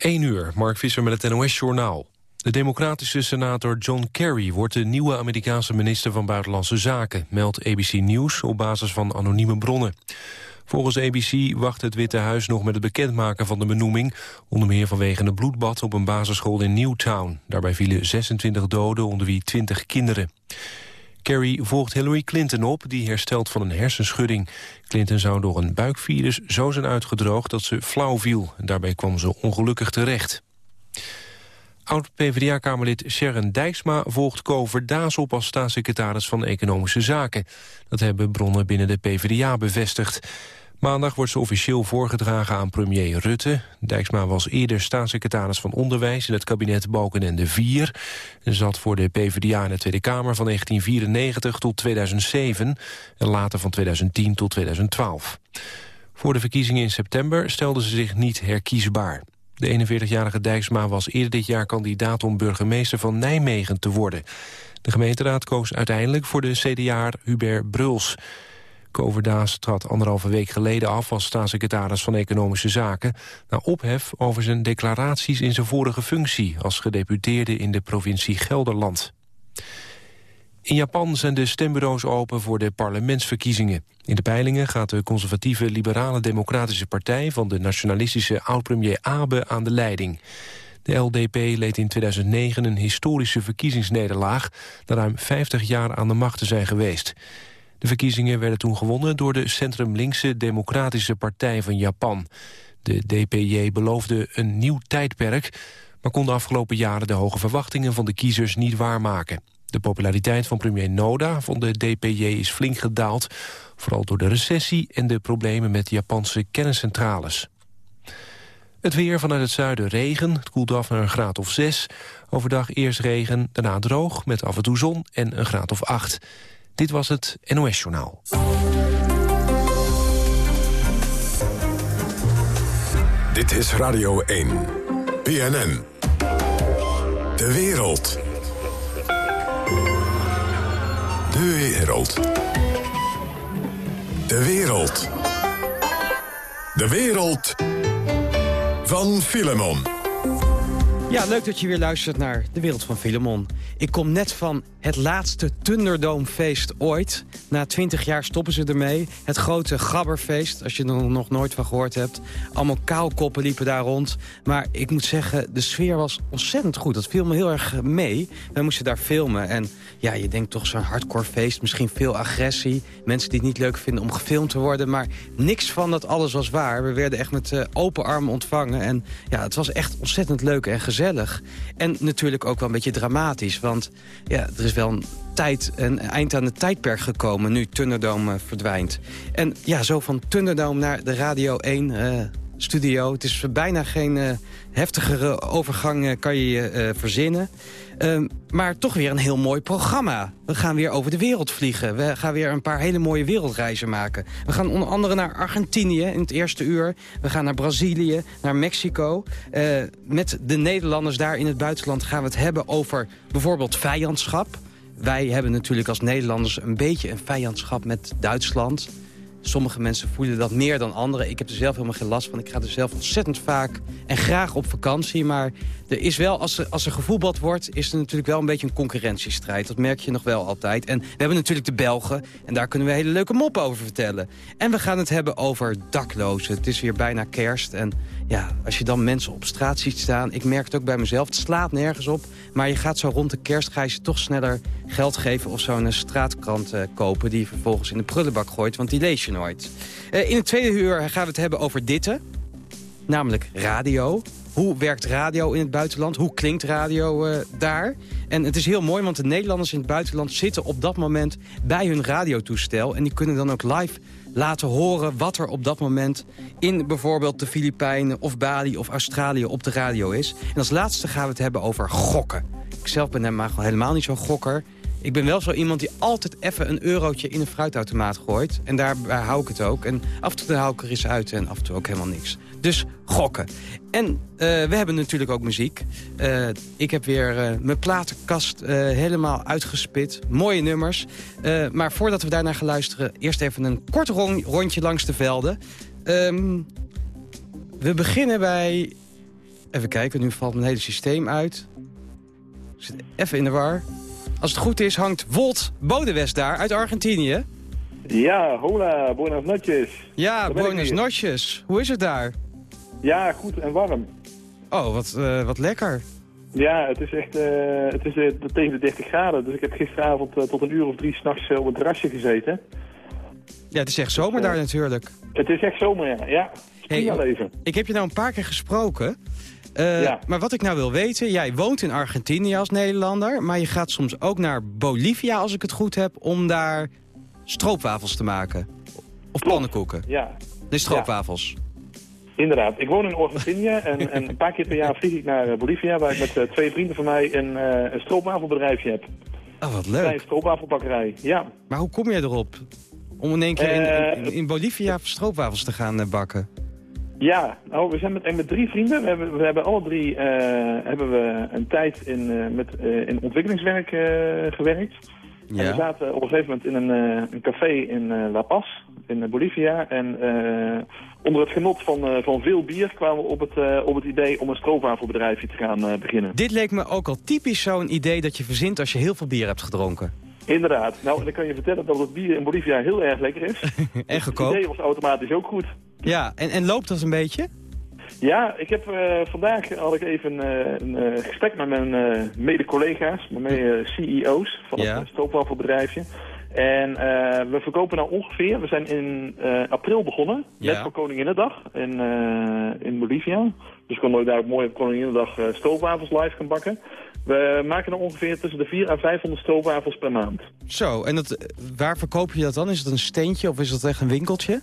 1 uur, Mark Visser met het NOS-journaal. De democratische senator John Kerry wordt de nieuwe Amerikaanse minister van Buitenlandse Zaken, meldt ABC News op basis van anonieme bronnen. Volgens ABC wacht het Witte Huis nog met het bekendmaken van de benoeming, onder meer vanwege een bloedbad op een basisschool in Newtown. Daarbij vielen 26 doden, onder wie 20 kinderen. Kerry volgt Hillary Clinton op, die herstelt van een hersenschudding. Clinton zou door een buikvirus zo zijn uitgedroogd dat ze flauw viel. Daarbij kwam ze ongelukkig terecht. Oud-PVDA-kamerlid Sharon Dijksma volgt Co Verdaas op als staatssecretaris van Economische Zaken. Dat hebben bronnen binnen de PvdA bevestigd. Maandag wordt ze officieel voorgedragen aan premier Rutte. Dijksma was eerder staatssecretaris van Onderwijs in het kabinet Balkenende IV. En zat voor de PvdA in de Tweede Kamer van 1994 tot 2007 en later van 2010 tot 2012. Voor de verkiezingen in september stelde ze zich niet herkiesbaar. De 41-jarige Dijksma was eerder dit jaar kandidaat om burgemeester van Nijmegen te worden. De gemeenteraad koos uiteindelijk voor de CDA Hubert Bruls. Koverdaas trad anderhalve week geleden af als staatssecretaris van Economische Zaken... na ophef over zijn declaraties in zijn vorige functie... als gedeputeerde in de provincie Gelderland. In Japan zijn de stembureaus open voor de parlementsverkiezingen. In de peilingen gaat de conservatieve liberale democratische partij... van de nationalistische oud-premier Abe aan de leiding. De LDP leed in 2009 een historische verkiezingsnederlaag... na ruim 50 jaar aan de macht te zijn geweest. De verkiezingen werden toen gewonnen door de centrum-linkse Democratische Partij van Japan. De DPJ beloofde een nieuw tijdperk, maar kon de afgelopen jaren de hoge verwachtingen van de kiezers niet waarmaken. De populariteit van premier Noda van de DPJ is flink gedaald, vooral door de recessie en de problemen met Japanse kerncentrales. Het weer vanuit het zuiden regen, het koelt af naar een graad of 6. Overdag eerst regen, daarna droog met af en toe zon en een graad of 8. Dit was het NOS Journaal. Dit is Radio 1. BNN. De wereld. De wereld. De wereld. De wereld van Filemon. Ja, leuk dat je weer luistert naar De Wereld van Filemon. Ik kom net van het laatste Thunderdome-feest ooit. Na twintig jaar stoppen ze ermee. Het grote Gabberfeest, als je er nog nooit van gehoord hebt. Allemaal kaalkoppen liepen daar rond. Maar ik moet zeggen, de sfeer was ontzettend goed. Dat viel me heel erg mee. Wij moesten daar filmen. En ja, je denkt toch zo'n hardcore feest. Misschien veel agressie. Mensen die het niet leuk vinden om gefilmd te worden. Maar niks van dat alles was waar. We werden echt met uh, open armen ontvangen. En ja, het was echt ontzettend leuk en gezellig. En natuurlijk ook wel een beetje dramatisch. Want ja, er is wel een tijd, een eind aan het tijdperk gekomen... nu Thunderdome uh, verdwijnt. En ja, zo van Thunderdome naar de Radio 1 uh, studio. Het is bijna geen uh, heftigere overgang kan je je verzinnen. Um, maar toch weer een heel mooi programma. We gaan weer over de wereld vliegen. We gaan weer een paar hele mooie wereldreizen maken. We gaan onder andere naar Argentinië in het eerste uur. We gaan naar Brazilië, naar Mexico. Uh, met de Nederlanders daar in het buitenland gaan we het hebben over bijvoorbeeld vijandschap. Wij hebben natuurlijk als Nederlanders een beetje een vijandschap met Duitsland. Sommige mensen voelen dat meer dan anderen. Ik heb er zelf helemaal geen last van. Ik ga er zelf ontzettend vaak en graag op vakantie. Maar er is wel, als er, als er gevoetbald wordt, is er natuurlijk wel een beetje een concurrentiestrijd. Dat merk je nog wel altijd. En we hebben natuurlijk de Belgen. En daar kunnen we hele leuke moppen over vertellen. En we gaan het hebben over daklozen. Het is weer bijna kerst. En ja, als je dan mensen op straat ziet staan... ik merk het ook bij mezelf, het slaat nergens op... maar je gaat zo rond de kerst, toch sneller geld geven... of zo'n straatkrant uh, kopen die je vervolgens in de prullenbak gooit... want die lees je nooit. Uh, in het tweede uur gaan we het hebben over ditte, namelijk radio... Hoe werkt radio in het buitenland? Hoe klinkt radio uh, daar? En het is heel mooi, want de Nederlanders in het buitenland... zitten op dat moment bij hun radiotoestel... en die kunnen dan ook live laten horen wat er op dat moment in bijvoorbeeld de Filipijnen of Bali of Australië op de radio is. En als laatste gaan we het hebben over gokken. Ik zelf ben helemaal niet zo'n gokker. Ik ben wel zo iemand die altijd even een eurotje in een fruitautomaat gooit. En daarbij hou ik het ook. En af en toe hou ik er eens uit en af en toe ook helemaal niks. Dus gokken. En uh, we hebben natuurlijk ook muziek. Uh, ik heb weer uh, mijn platenkast helemaal uitgespit. Mooie nummers. maar voordat we daarnaar gaan luisteren... eerst even een kort rondje langs de velden. Um, we beginnen bij Even kijken, nu valt mijn hele systeem uit. Ik zit even in de war. Als het goed is, hangt Wolt Bodewest daar uit Argentinië. Ja, hola, buenas noches. Ja, buenas noches. Hoe is het daar? Ja, goed en warm. Oh, wat, eh, wat lekker. Ja, het is echt eh, het is, eh, tegen de 30 graden. Dus ik heb gisteravond tot een uur of drie s'nachts nachts op het terrasje gezeten. Ja, het is echt zomer daar natuurlijk. Het is echt zomer, ja. Ja, Hey, leven. Ik heb je nou een paar keer gesproken. Ja. Maar wat ik nou wil weten, jij woont in Argentinië als Nederlander... maar je gaat soms ook naar Bolivia, als ik het goed heb... om daar stroopwafels te maken. Of pannenkoeken. Ja, Nee, stroopwafels. Inderdaad. Ik woon in Argentinië en, en een paar keer per jaar vlieg ik naar eh, Bolivia... waar ik met eh, twee vrienden van mij een, eh een stroopwafelbedrijfje heb. Oh, wat Een leuk. stroopwafelbakkerij, ja. Maar hoe kom je erop? Om in één keer in, in, in Bolivia stroopwafels te gaan bakken. Ja, nou, we zijn met, en met drie vrienden. We hebben, we hebben alle drie hebben we een tijd in, met, in ontwikkelingswerk gewerkt. En we zaten op een gegeven moment in een, een café in La Paz, in Bolivia. En eh, onder het genot van, eh, van veel bier kwamen we op het, eh, op het idee om een stroopwafelbedrijfje te gaan beginnen. Dit leek me ook al typisch zo'n idee dat je verzint als je heel veel bier hebt gedronken. Inderdaad. Nou, en dan kan je vertellen dat het bier in Bolivia heel erg lekker is. En Het goedkoop. idee was automatisch ook goed. Ja, en, en loopt dat een beetje? Ja, ik heb vandaag had ik even een gesprek met mijn mede-collega's, mijn mede-CEO's van Ja. het stroopwafelbedrijfje. En eh, we verkopen nou ongeveer, we zijn in eh, april begonnen, net voor Koninginnedag in, eh, in Bolivia. Dus ik kon ook daar mooi op Koninginnedag stroopwafels live gaan bakken. We maken er ongeveer tussen de 400 en 500 stroopwafels per maand. Zo, en dat, waar verkoop je dat dan? Is het een steentje of is dat echt een winkeltje?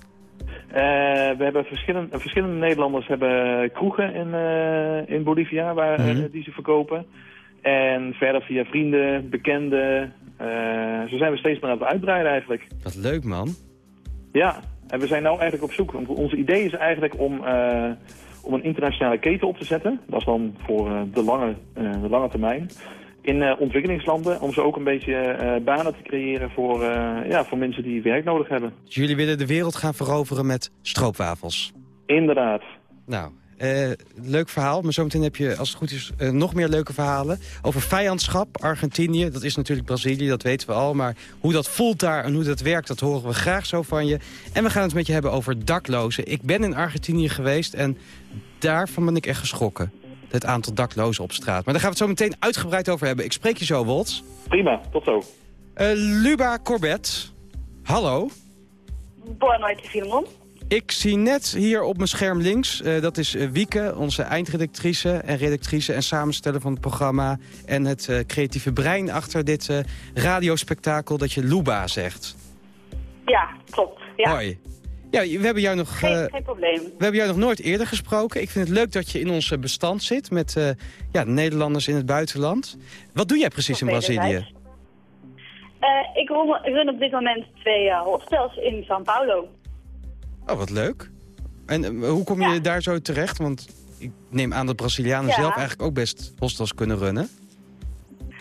We hebben verschillende, verschillende Nederlanders hebben kroegen in, in Bolivia waar, Mhm. die ze verkopen. En verder via vrienden, bekenden. Eh, zo zijn we steeds meer aan het uitbreiden eigenlijk. Wat leuk, man. Ja, en we zijn nou eigenlijk op zoek. Ons idee is eigenlijk om, eh, om een internationale keten op te zetten. Dat is dan voor eh, de, lange, de lange termijn. In ontwikkelingslanden om ze ook een beetje banen te creëren voor, ja, voor mensen die werk nodig hebben. Dus jullie willen de wereld gaan veroveren met stroopwafels. Inderdaad. Nou, eh, leuk verhaal. Maar zometeen heb je, als het goed is, eh, nog meer leuke verhalen. Over vijandschap, Argentinië. Dat is natuurlijk Brazilië, dat weten we al. Maar hoe dat voelt daar en hoe dat werkt, dat horen we graag zo van je. En we gaan het met je hebben over daklozen. Ik ben in Argentinië geweest en daarvan ben ik echt geschrokken. Het aantal daklozen op straat. Maar daar gaan we het zo meteen uitgebreid over hebben. Ik spreek je zo, Wolts. Prima, tot zo. Eh, Luba Corbett, hallo. Boa noite, Filemon. Ik zie net hier op mijn scherm links, eh, dat is eh, Wieke, onze eindredactrice en redactrice en samensteller van het programma. En het eh, creatieve brein achter dit eh, radiospektakel dat je Luba zegt. Ja, klopt. Ja, Hoi. Ja, we hebben, jou nog, geen, geen probleem. we hebben jou nog nooit eerder gesproken. Ik vind het leuk dat je in ons bestand zit met ja, Nederlanders in het buitenland. Wat doe jij precies in Brazilië? ik, run, op dit moment twee hostels in São Paulo. Oh, wat leuk. En eh, hoe kom je Ja. daar zo terecht? Want ik neem aan dat Brazilianen Ja. zelf eigenlijk ook best hostels kunnen runnen.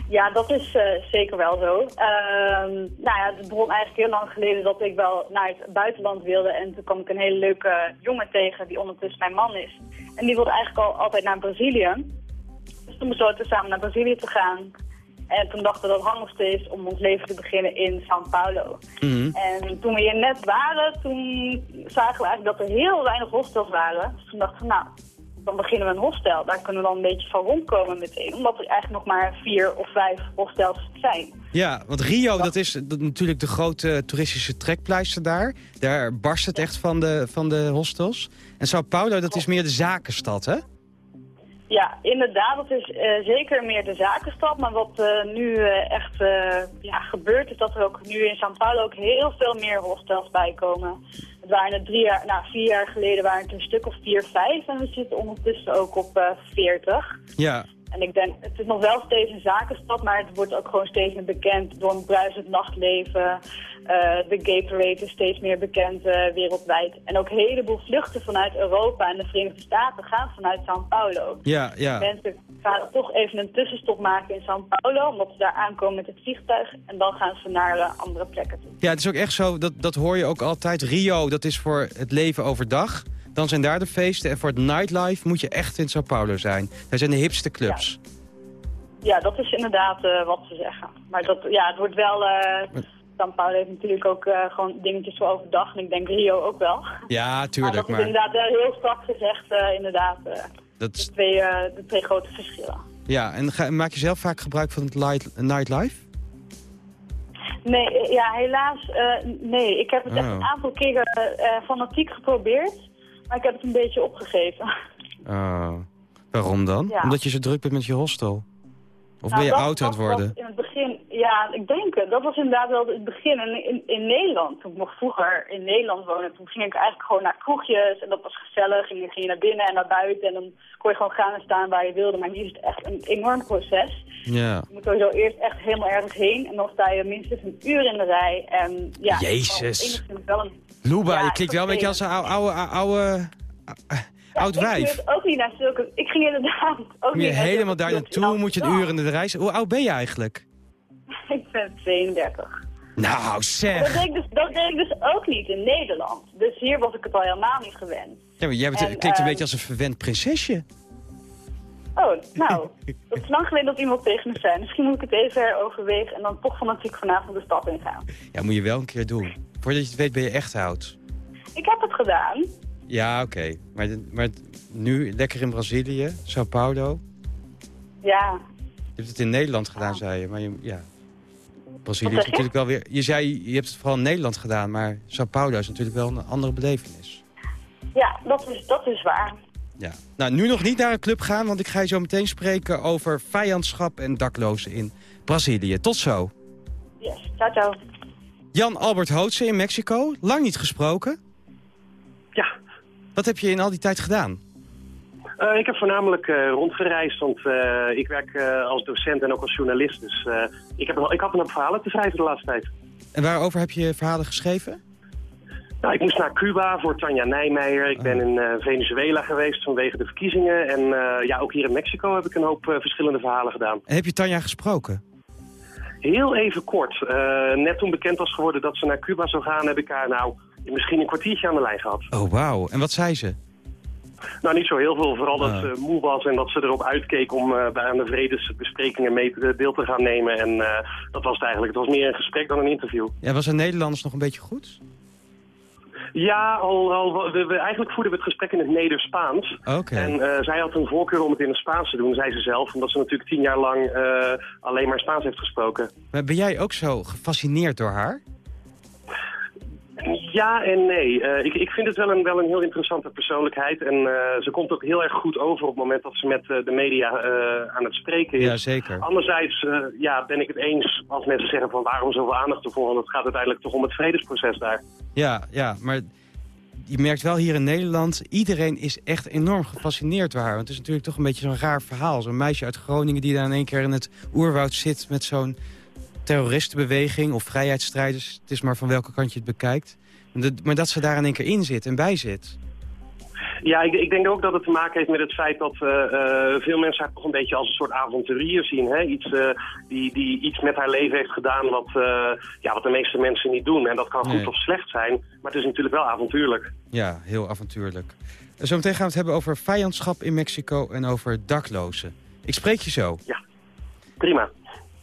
Ja, dat is eh, zeker wel zo. Ehm, nou ja, het begon eigenlijk heel lang geleden dat ik wel naar het buitenland wilde. En toen kwam ik een hele leuke jongen tegen die ondertussen mijn man is. En die wilde eigenlijk al altijd naar Brazilië. Dus toen besloten we samen naar Brazilië te gaan. En toen dachten we dat het handigste is om ons leven te beginnen in São Paulo. Mhm. En toen we hier net waren, toen zagen we eigenlijk dat er heel weinig hostels waren. Dus toen dachten we, nou, dan beginnen we een hostel. Daar kunnen we dan een beetje van rondkomen meteen. Omdat er eigenlijk nog maar vier of vijf hostels zijn. Ja, want Rio, dat is natuurlijk de grote toeristische trekpleister daar. Daar barst het echt van de, van de hostels. En Sao Paulo, dat is meer de zakenstad, hè? Ja, inderdaad, dat is eh, zeker meer de zakenstad. Maar wat eh, nu eh, echt ja, gebeurt, is dat er ook nu in São Paulo ook heel veel meer hostels bij komen. Het waren er drie jaar, nou, vier jaar geleden waren het een stuk of vier, vijf. En we zitten ondertussen ook op 40. Ja, En ik denk, het is nog wel steeds een zakenstad, maar het wordt ook gewoon steeds meer bekend door een bruisend nachtleven. Eh, de gay parade is steeds meer bekend eh, wereldwijd. En ook een heleboel vluchten vanuit Europa en de Verenigde Staten gaan vanuit São Paulo. ja, ja. Mensen gaan toch even een tussenstop maken in São Paulo, omdat ze daar aankomen met het vliegtuig. En dan gaan ze naar eh, andere plekken toe. Ja, het is ook echt zo, dat, dat hoor je ook altijd. Rio, dat is voor het leven overdag. dan zijn daar de feesten. En voor het nightlife moet je echt in Sao Paulo zijn. Daar zijn de hipste clubs. Ja, dat is inderdaad wat ze zeggen. Maar dat, ja, het wordt wel... Uh, São Paulo heeft natuurlijk ook uh, gewoon dingetjes voor overdag. En ik denk Rio ook wel. Ja, tuurlijk. Maar dat maar... is inderdaad heel strak gezegd, inderdaad. dat de, twee, de twee grote verschillen. Ja, en ga, maak je zelf vaak gebruik van het light, nightlife? Nee, ja, helaas nee. Ik heb het echt oh. een aantal keren fanatiek geprobeerd. Maar ik heb het een beetje opgegeven. Oh. Waarom dan? Omdat je zo druk bent met je hostel? Of ben je nou, oud aan het worden? In het begin, ja, ik denk het. Dat was inderdaad wel het begin. En in, in Nederland, toen ik nog vroeger in Nederland woonde, toen ging ik eigenlijk gewoon naar kroegjes. En dat was gezellig. En dan ging je naar binnen en naar buiten. En dan kon je gewoon gaan en staan waar je wilde. Maar nu is het echt een enorm proces. Ja. Je moet sowieso eerst echt helemaal ergens heen. En dan sta je minstens een uur in de rij. En ja, Jezus. Wel een, Luba, ja, je klinkt wel een beetje als een oude, oude, oude oud wijf. Ik ook niet naar zulke... Ik ging inderdaad ook niet je helemaal daar naartoe, moet je een uur in de reis. Hoe oud ben je eigenlijk? ik ben 32. Nou, zeg. Dat deed, ik dus, dat deed ik dus ook niet in Nederland. Dus hier was ik het al helemaal niet gewend. Ja, maar jij bent, klinkt een ehm, beetje als een verwend prinsesje. Oh, nou, het is lang geleden dat iemand tegen me zei. Misschien moet ik het even heroverwegen en dan toch vanavond de stad ingaan. Ja, moet je wel een keer doen. Voordat je het weet ben je echt oud. Ik heb het gedaan. Ja, oké. Maar, maar nu lekker in Brazilië, Sao Paulo. Ja. Je hebt het in Nederland gedaan, zei je. Maar je, ja. Brazilië is natuurlijk wel weer... Je zei, je hebt het vooral in Nederland gedaan, maar Sao Paulo is natuurlijk wel een andere belevenis. Ja, dat is, dat is waar. Ja. Nou, nu nog niet naar een club gaan, want ik ga je zo meteen spreken over vijandschap en daklozen in Brazilië. Tot zo. Yes, ciao ciao. Jan Albert Hootse in Mexico, lang niet gesproken. Ja. Wat heb je in al die tijd gedaan? Uh, ik heb voornamelijk uh, rondgereisd, want uh, ik werk als docent en ook als journalist. Dus ik, heb, ik had een verhalen te schrijven de laatste tijd. En waarover heb je verhalen geschreven? Nou, ik moest naar Cuba voor Tanja Nijmeijer. Ik ben in Venezuela geweest vanwege de verkiezingen. En ja, ook hier in Mexico heb ik een hoop verschillende verhalen gedaan. En heb je Tanja gesproken? Heel even kort. net toen bekend was geworden dat ze naar Cuba zou gaan, heb ik haar nou misschien een kwartiertje aan de lijn gehad. Oh, wauw. En wat zei ze? Nou, niet zo heel veel. Vooral dat ah. ze moe was en dat ze erop uitkeek om uh, bij aan de vredesbesprekingen mee te, deel te gaan nemen. En uh, dat was het eigenlijk. Het was meer een gesprek dan een interview. Ja, was een Nederlands nog een beetje goed? Ja, al, al, we, eigenlijk voerden we het gesprek in het Neder-Spaans. Okay. En uh, zij had een voorkeur om het in het Spaans te doen, zei ze zelf. Omdat ze natuurlijk tien jaar lang alleen maar Spaans heeft gesproken. Maar ben jij ook zo gefascineerd door haar? Ja en nee. Uh, ik, ik vind het wel een, wel een heel interessante persoonlijkheid. En uh, ze komt ook heel erg goed over op het moment dat ze met uh, de media aan het spreken is. Ja, zeker. Anderzijds ja, ben ik het eens als mensen zeggen van waarom zoveel aandacht ervoor. Want het gaat uiteindelijk toch om het vredesproces daar. Ja, ja, maar je merkt wel hier in Nederland... iedereen is echt enorm gefascineerd door haar. Want het is natuurlijk toch een beetje zo'n raar verhaal. Zo'n meisje uit Groningen die daar in één keer in het oerwoud zit... met zo'n terroristenbeweging of vrijheidsstrijders. Het is maar van welke kant je het bekijkt. Maar dat ze daar in één keer in zit en bij zit. Ja, ik, ik, denk ook dat het te maken heeft met het feit dat uh, uh, veel mensen haar toch een beetje als een soort avonturier zien. Hè? Iets, uh, die, die iets met haar leven heeft gedaan wat, ja, wat de meeste mensen niet doen. En dat kan goed of slecht zijn, maar het is natuurlijk wel avontuurlijk. Ja, heel avontuurlijk. Zometeen gaan we het hebben over vijandschap in Mexico en over daklozen. Ik spreek je zo. Ja, prima.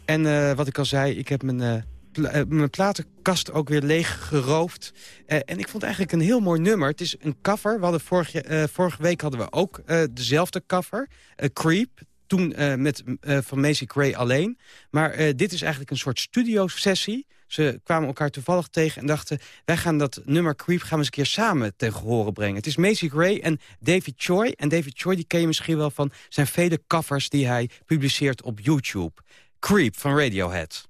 En wat ik al zei, ik heb mijn eh, mijn platenkast ook weer leeg geroofd. En ik vond eigenlijk een heel mooi nummer. Het is een cover. We hadden vorige, vorige week hadden we ook dezelfde cover. Creep. Toen met, van Macy Gray alleen. Maar dit is eigenlijk een soort studio-sessie. Ze kwamen elkaar toevallig tegen en dachten... wij gaan dat nummer Creep gaan we eens een keer samen tegen horen brengen. Het is Macy Gray en David Choi. En David Choi die ken je misschien wel van zijn vele covers... die hij publiceert op YouTube. Creep van Radiohead.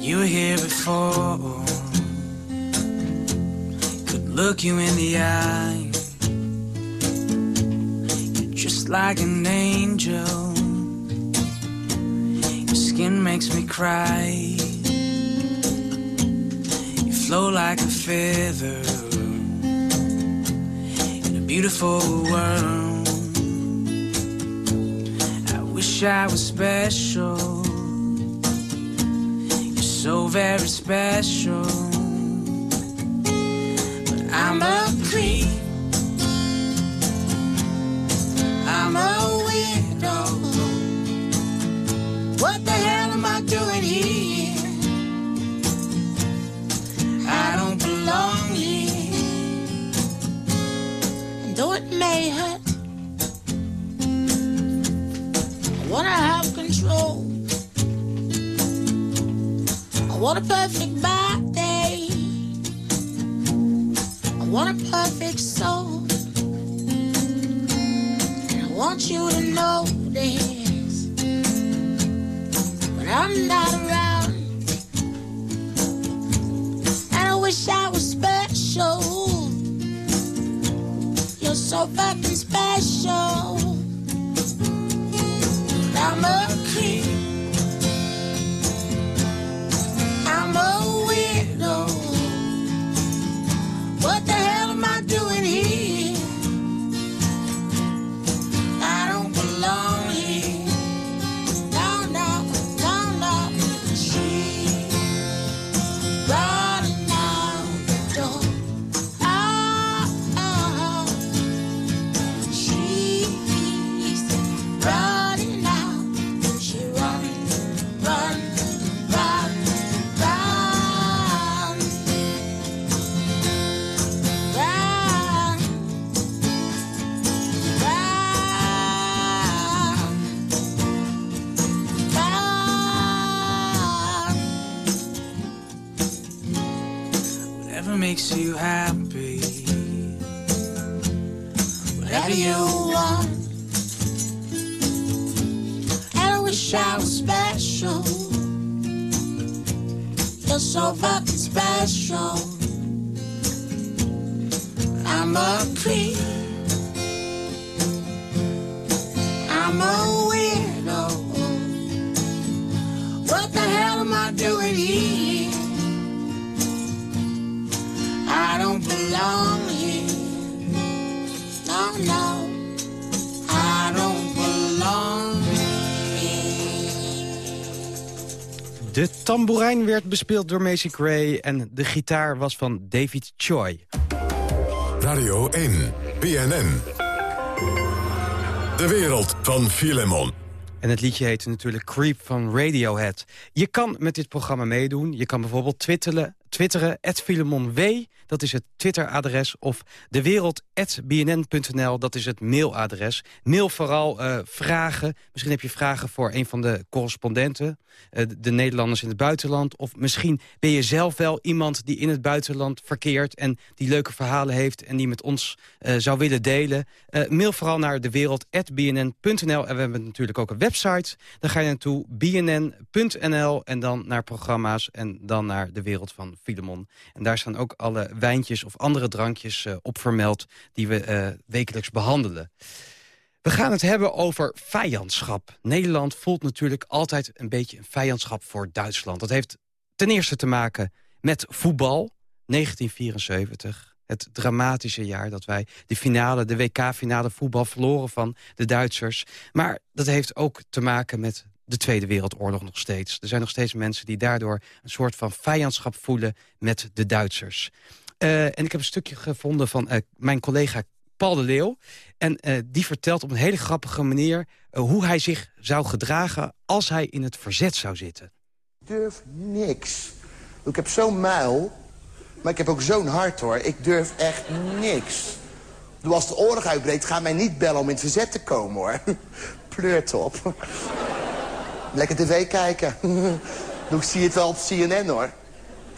You were here before. Could look you in the eye. You're just like an angel skin makes me cry. You flow like a feather in a beautiful world. I wish I was special. You're so very special. But I'm a creep. I'm a want a perfect body. I want a perfect soul. And I want you to know this. When I'm not around, and I wish I was special. You're so fucking special. But I'm a Whatever makes you happy. Whatever you want. And I wish I was special. You're so fucking special. I'm a creep. I'm a weirdo. What the hell am I doing here? Belong here. No, no. I don't belong here. De tamboerijn werd bespeeld door Macy Gray en de gitaar was van David Choi. Radio 1, BNN. De wereld van Filemon. En het liedje heette natuurlijk Creep van Radiohead. Je kan met dit programma meedoen. Je kan bijvoorbeeld twitteren, twitteren @filemonw, dat is het Twitteradres... of dewereld.bnn.nl, dat is het mailadres. Mail vooral eh, vragen. Misschien heb je vragen voor een van de correspondenten... eh, de Nederlanders in het buitenland. Of misschien ben je zelf wel iemand die in het buitenland verkeert... en die leuke verhalen heeft en die met ons eh, zou willen delen. Mail vooral naar dewereld.bnn.nl. En we hebben natuurlijk ook een website. Dan ga je naartoe, bnn.nl en dan naar programma's... en dan naar de wereld van Filemon. En daar staan ook alle wijntjes of andere drankjes eh, op vermeld... die we eh, wekelijks behandelen. We gaan het hebben over vijandschap. Nederland voelt natuurlijk altijd een beetje een vijandschap voor Duitsland. Dat heeft ten eerste te maken met voetbal, 1974. Het dramatische jaar dat wij de finale, de WK-finale voetbal verloren van de Duitsers. Maar dat heeft ook te maken met de Tweede Wereldoorlog nog steeds. Er zijn nog steeds mensen die daardoor een soort van vijandschap voelen met de Duitsers. Eh, en ik heb een stukje gevonden van eh, mijn collega Paul de Leeuw. En eh, die vertelt op een hele grappige manier... hoe hij zich zou gedragen als hij in het verzet zou zitten. Ik durf niks. Ik heb zo'n muil, maar ik heb ook zo'n hart, hoor. Ik durf echt niks. Als de oorlog uitbreekt, ga mij niet bellen om in het verzet te komen, hoor. Pleurt op. Lekker tv kijken. Ik zie het wel op CNN, hoor.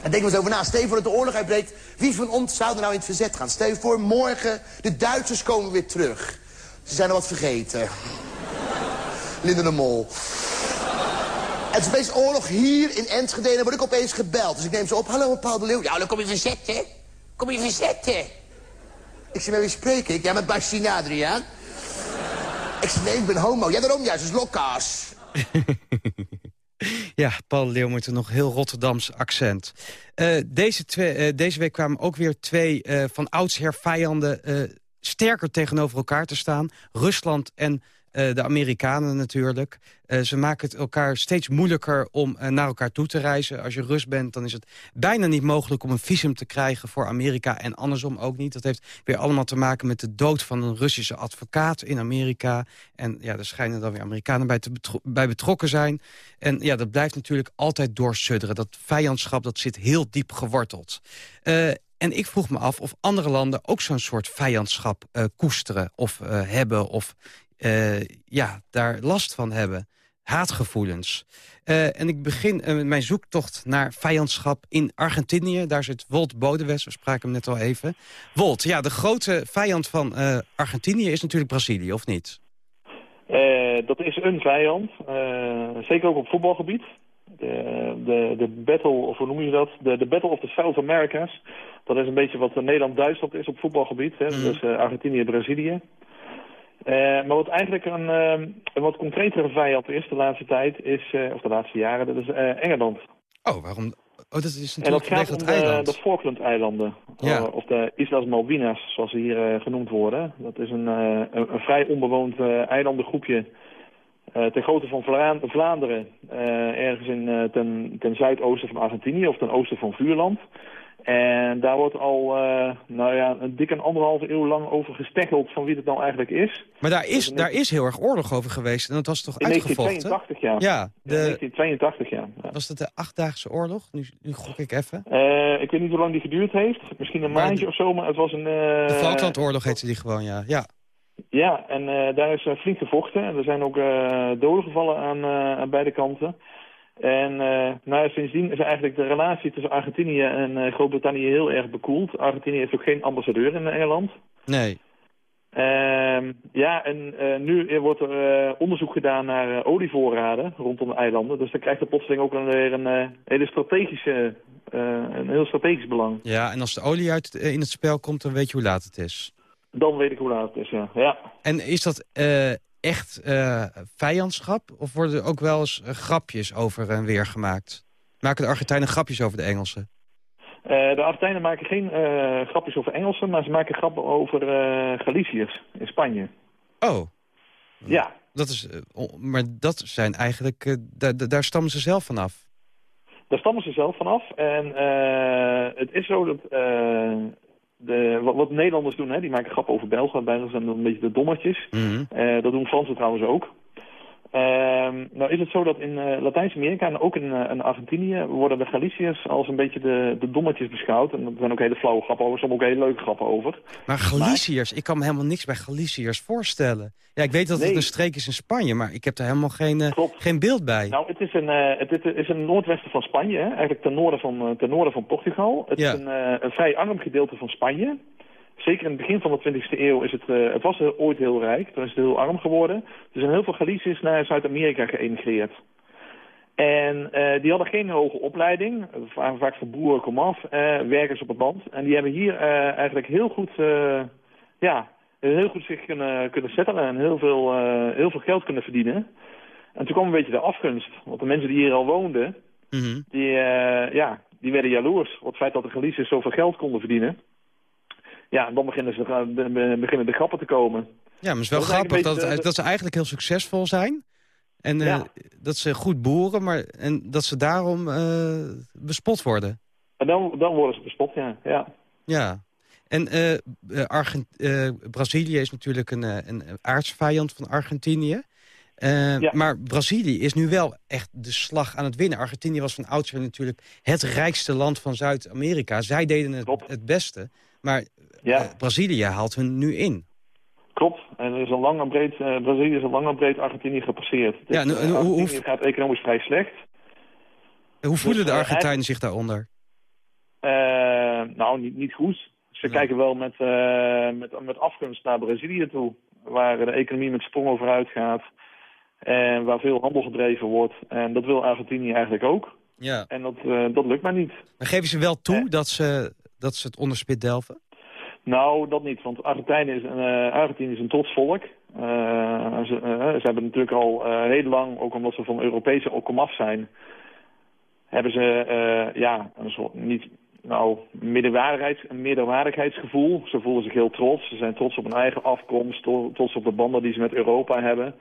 En denk maar eens over na. Stel voor dat de oorlog uitbreekt. Wie van ons zou er nou in het verzet gaan? Stel voor, morgen, de Duitsers komen weer terug. Ze zijn er wat vergeten. Linda de Mol. En het is opeens oorlog hier in Enschede en dan word ik opeens gebeld. Dus ik neem ze op. Hallo, Paul de Leeuw. Ja, dan kom je verzetten. Kom je verzetten. Ik zeg, met wie spreek ik? Ja, met Bastien Adriaan. Ik zeg, nee, ik ben homo. Ja, daarom juist, dus lokkaas. Ja, Paul de Leeuw met een nog heel Rotterdams accent. Eh, deze, twee, eh, deze week kwamen ook weer twee eh, van oudsher vijanden... sterker tegenover elkaar te staan. Rusland en de Amerikanen natuurlijk. Uh, ze maken het elkaar steeds moeilijker om uh, naar elkaar toe te reizen. Als je Rus bent, dan is het bijna niet mogelijk om een visum te krijgen voor Amerika. En andersom ook niet. Dat heeft weer allemaal te maken met de dood van een Russische advocaat in Amerika. En ja, er schijnen dan weer Amerikanen bij, betrokken zijn. En ja, dat blijft natuurlijk altijd doorsudderen. Dat vijandschap, dat zit heel diep geworteld. En ik vroeg me af of andere landen ook zo'n soort vijandschap koesteren of hebben... of uh, ja, daar last van hebben. Haatgevoelens. Uh, en ik begin uh, met mijn zoektocht naar vijandschap in Argentinië. Daar zit Wolt Bodewes, we spraken hem net al even. Wolt, ja, de grote vijand van Argentinië is natuurlijk Brazilië, of niet? dat is een vijand, zeker ook op voetbalgebied. De, de, de battle, of hoe noem je dat? De, de battle of the South Americas. Dat is een beetje wat Nederland-Duitsland is op voetbalgebied. Hè? Mm. Dus Argentinië-Brazilië. Uh, maar wat eigenlijk een, uh, een, wat concretere vijand is de laatste tijd, is, uh, of de laatste jaren, dat is Engeland. Oh, waarom? Oh, dat is en dat gaat om de, de Falkland-eilanden, ja. of de Islas Malvinas, zoals ze hier genoemd worden. Dat is een, een, een vrij onbewoond eilandengroepje ten grootte van Vla Vlaanderen, ergens in, ten, ten zuidoosten van Argentinië of ten oosten van Vuurland. En daar wordt al, uh, nou ja, een dikke anderhalve eeuw lang over gesteggeld van wie het nou eigenlijk is. Maar daar is, daar is heel erg oorlog over geweest en dat was toch in uitgevochten? 1982, ja. Ja, de... 1982, ja. Was dat de Achtdaagse Oorlog? Nu, nu gok ik even. Uh, ik weet niet hoe lang die geduurd heeft. Misschien een maandje de... of zo, maar het was een... Uh... De Falklandoorlog heette die gewoon, ja. Ja, ja en daar is flink gevochten. Er zijn ook doden gevallen aan, aan beide kanten. En uh, nou, sindsdien is eigenlijk de relatie tussen Argentinië en uh, Groot-Brittannië heel erg bekoeld. Argentinië heeft ook geen ambassadeur in Engeland. Nee. Uh, ja, en nu wordt er onderzoek gedaan naar olievoorraden rondom de eilanden. Dus dan krijgt de plotseling ook een, weer een hele strategische, een heel strategisch belang. Ja, en als de olie uit in het spel komt, dan weet je hoe laat het is. Dan weet ik hoe laat het is, ja. ja. En is dat echt uh, vijandschap? Of worden er ook wel eens uh, grapjes over en weer gemaakt? Maken de Argentijnen grapjes over de Engelsen? Uh, de Argentijnen maken geen grapjes over Engelsen, maar ze maken grappen over Galiciërs in Spanje. Oh. Ja. Dat is, maar dat zijn eigenlijk, daar stammen ze zelf vanaf. Daar stammen ze zelf vanaf. En het is zo dat de, wat, wat, Nederlanders doen, hè, die maken grappen over Belgen. Belgen zijn een beetje de dommertjes. Mm dat doen Fransen trouwens ook. Uh, nou is het zo dat in uh, Latijns-Amerika en ook in, uh, in, Argentinië worden de Galiciërs als een beetje de, de dommetjes beschouwd. En er zijn ook hele flauwe grappen over, soms ook hele leuke grappen over. Maar Galiciërs, ik kan me helemaal niks bij Galiciërs voorstellen. Ja, ik weet dat het een streek is in Spanje, maar ik heb er helemaal geen, uh, geen beeld bij. Nou, het is een, het is een noordwesten van Spanje, hè? eigenlijk ten noorden van, ten noorden van Portugal. Het ja. is een, een vrij arm gedeelte van Spanje zeker in het begin van de 20e eeuw is het, uh, het was ooit heel rijk. Toen is het heel arm geworden. Er zijn heel veel Galiciërs naar Zuid-Amerika geëmigreerd. En uh, die hadden geen hoge opleiding. Waren vaak van boeren, komaf, uh, werkers op het land. En die hebben hier eigenlijk heel goed, ja, heel goed zich kunnen, kunnen settelen en heel veel, heel veel geld kunnen verdienen. En toen kwam een beetje de afgunst. Want de mensen die hier al woonden, mm -hmm. die, ja, die werden jaloers op het feit dat de Galiciërs zoveel geld konden verdienen ja, dan beginnen, ze, beginnen de grappen te komen. Ja, maar het is wel grappig dat, het, dat ze eigenlijk heel succesvol zijn. En uh, dat ze goed boeren, maar en dat ze daarom uh, bespot worden. En dan, dan worden ze bespot, ja. Ja. ja. En uh, Argent Brazilië is natuurlijk een, een aardsvijand van Argentinië. Ja. Maar Brazilië is nu wel echt de slag aan het winnen. Argentinië was van oudsher natuurlijk het rijkste land van Zuid-Amerika. Zij deden het, het beste. Maar ja. Uh, Brazilië haalt hun nu in. Klopt. En er is een lang en breed, uh, Brazilië is een lang en breed Argentinië gepasseerd. Ja, dus, uh, Argentinië hoe, gaat economisch vrij slecht. Hoe voelen dus, de Argentijnen zich daaronder? nou, niet, niet goed. Ze kijken wel met, met, met afgunst naar Brazilië toe. Waar de economie met sprongen vooruit gaat. En waar veel handel gedreven wordt. En dat wil Argentinië eigenlijk ook. Ja. En dat, dat lukt maar niet. Maar geven ze wel toe dat, ze, dat ze het onderspit delven? Nou, dat niet, want Argentinië is een, uh, Argentinië is een trots volk. Uh, ze, uh, ze, hebben natuurlijk al heel lang, ook omdat ze van Europese ook komaf zijn, hebben ze ja, een soort, niet, nou, meerderwaardigheids, een meerderwaardigheidsgevoel. Ze voelen zich heel trots. Ze zijn trots op hun eigen afkomst, tro- trots op de banden die ze met Europa hebben.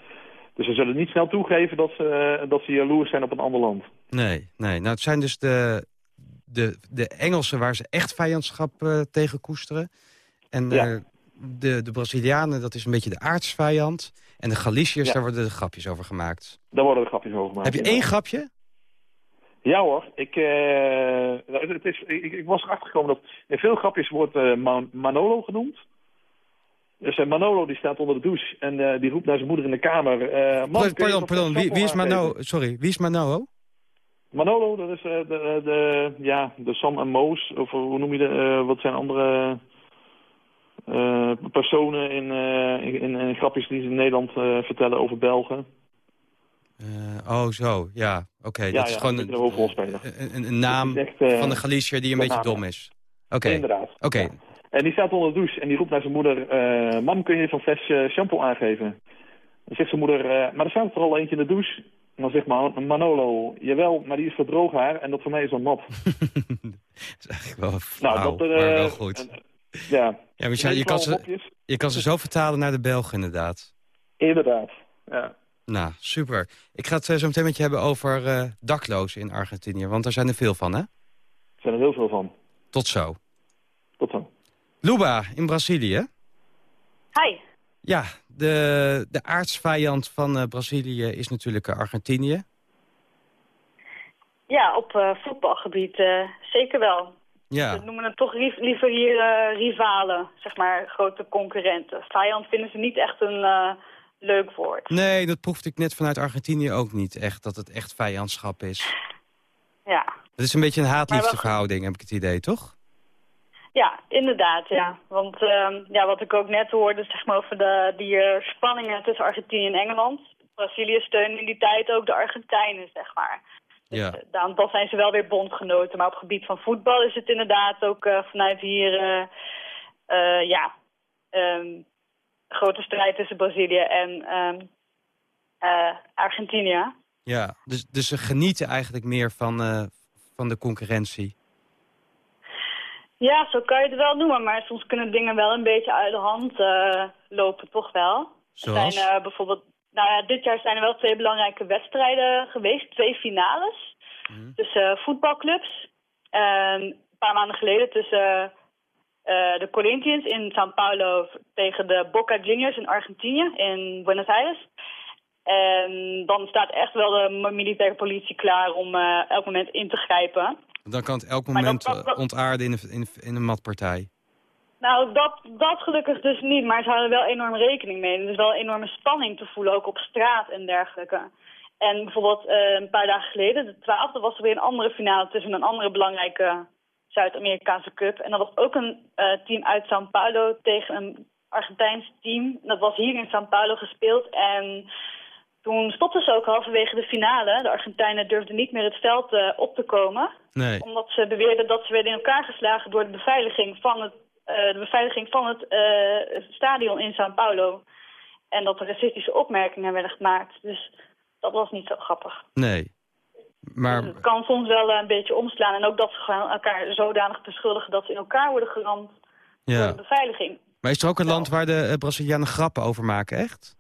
Dus ze zullen niet snel toegeven dat ze, eh, dat ze jaloers zijn op een ander land. Nee, nee. Nou, het zijn dus de, de, de Engelsen waar ze echt vijandschap eh, tegen koesteren. En Ja. eh, de, de Brazilianen, dat is een beetje de aardsvijand. En de Galiciërs, Ja. daar worden de grapjes over gemaakt. Daar worden er grapjes over gemaakt. Heb je één grapje? Ja hoor, ik, eh, het is, ik, ik was erachter gekomen dat in veel grapjes wordt eh, Ma- Manolo genoemd. Dus eh, Manolo die staat onder de douche en die roept naar zijn moeder in de kamer. eh, "Mam, kun je pardon, pardon. Wie, wie is shampoo Mano? aangeven?" Sorry, wie is Manolo? Manolo, dat is de, de, ja, de Sam en Moos, of hoe noem je de, eh, wat zijn andere eh, personen in, eh, in, in, grapjes die ze in Nederland eh, vertellen over Belgen. Oh, zo. Ja, oké. Ja, dat is gewoon een een, een, een naam echt, van de Galiciër die een een beetje naam, dom is. Oké, Inderdaad. oké. Ja. En die staat onder de douche en die roept naar zijn moeder... Mam, kun je zo'n fles eh, shampoo aangeven? Dan zegt zijn moeder... maar er staat er al eentje in de douche. En dan zegt Man Manolo... Jawel, maar die is voor droog haar en dat voor mij is dan nat. dat is eigenlijk wel flauw, nou, dat, maar wel goed. Ja. Ja, maar je, je, kan ze, je kan ze zo vertalen naar de Belgen inderdaad. Inderdaad, ja. Nou, super. Ik ga het eh, zo meteen met je hebben over eh, daklozen in Argentinië. Want daar zijn er veel van, hè? Er zijn er heel veel van. Tot zo. Tot zo. Luba, in Brazilië. Hi. Ja, de, de aardsvijand van eh, Brazilië is natuurlijk Argentinië. Ja, op eh, voetbalgebied eh, zeker wel. Ja, We noemen het toch liever hier eh, rivalen, zeg maar, grote concurrenten. Vijand vinden ze niet echt een eh, leuk woord. nee, dat proefde ik net vanuit Argentinië ook niet echt, dat het echt vijandschap is. Ja. Het is een beetje een haat-liefde Maar wel- verhouding, heb ik het idee, toch? Ja, inderdaad, ja. Want ehm, ja, wat ik ook net hoorde, zeg maar, over de, die eh, spanningen tussen Argentinië en Engeland. Brazilië steunde in die tijd ook de Argentijnen, zeg maar. Dus Ja. eh, dan, dan zijn ze wel weer bondgenoten. Maar op het gebied van voetbal is het inderdaad ook eh, vanuit hier, eh, ja, ehm, grote strijd tussen Brazilië en ehm, eh, Argentinië. Ja, dus, dus ze genieten eigenlijk meer van, van de concurrentie. Ja, zo kan je het wel noemen, maar soms kunnen dingen wel een beetje uit de hand lopen, toch wel. Er Zoals? zijn eh, bijvoorbeeld, nou ja, dit jaar zijn er wel twee belangrijke wedstrijden geweest, twee finales. Mhm. Tussen eh, voetbalclubs. En een paar maanden geleden tussen eh, de Corinthians in São Paulo tegen de Boca Juniors in Argentinië, in Buenos Aires. En dan staat echt wel de militaire politie klaar om eh, elk moment in te grijpen. Dan kan het elk dat- moment dat- dat- ontaarden in een, in, een- in een matpartij. Nou, dat, dat gelukkig dus niet, maar ze houden er wel enorm rekening mee. Er is wel enorme spanning te voelen, ook op straat en dergelijke. En bijvoorbeeld eh, een paar dagen geleden, de 12e, was er weer een andere finale tussen een andere belangrijke Zuid-Amerikaanse cup. En dat was ook een eh, team uit São Paulo tegen een Argentijns team. Dat was hier in São Paulo gespeeld en toen stopten ze ook halverwege de finale. De Argentijnen durfden niet meer het veld eh, op te komen Nee. omdat ze beweerden dat ze werden in elkaar geslagen door de beveiliging van het, de beveiliging van het eh, stadion in São Paulo. En dat er racistische opmerkingen werden gemaakt. Dus dat was niet zo grappig. Nee. Maar Dus het kan soms wel eh, een beetje omslaan. En ook dat ze gewoon elkaar zodanig beschuldigen dat ze in elkaar worden geramd door ja. de beveiliging. Maar is er ook een land waar de eh, Brazilianen grappen over maken, echt?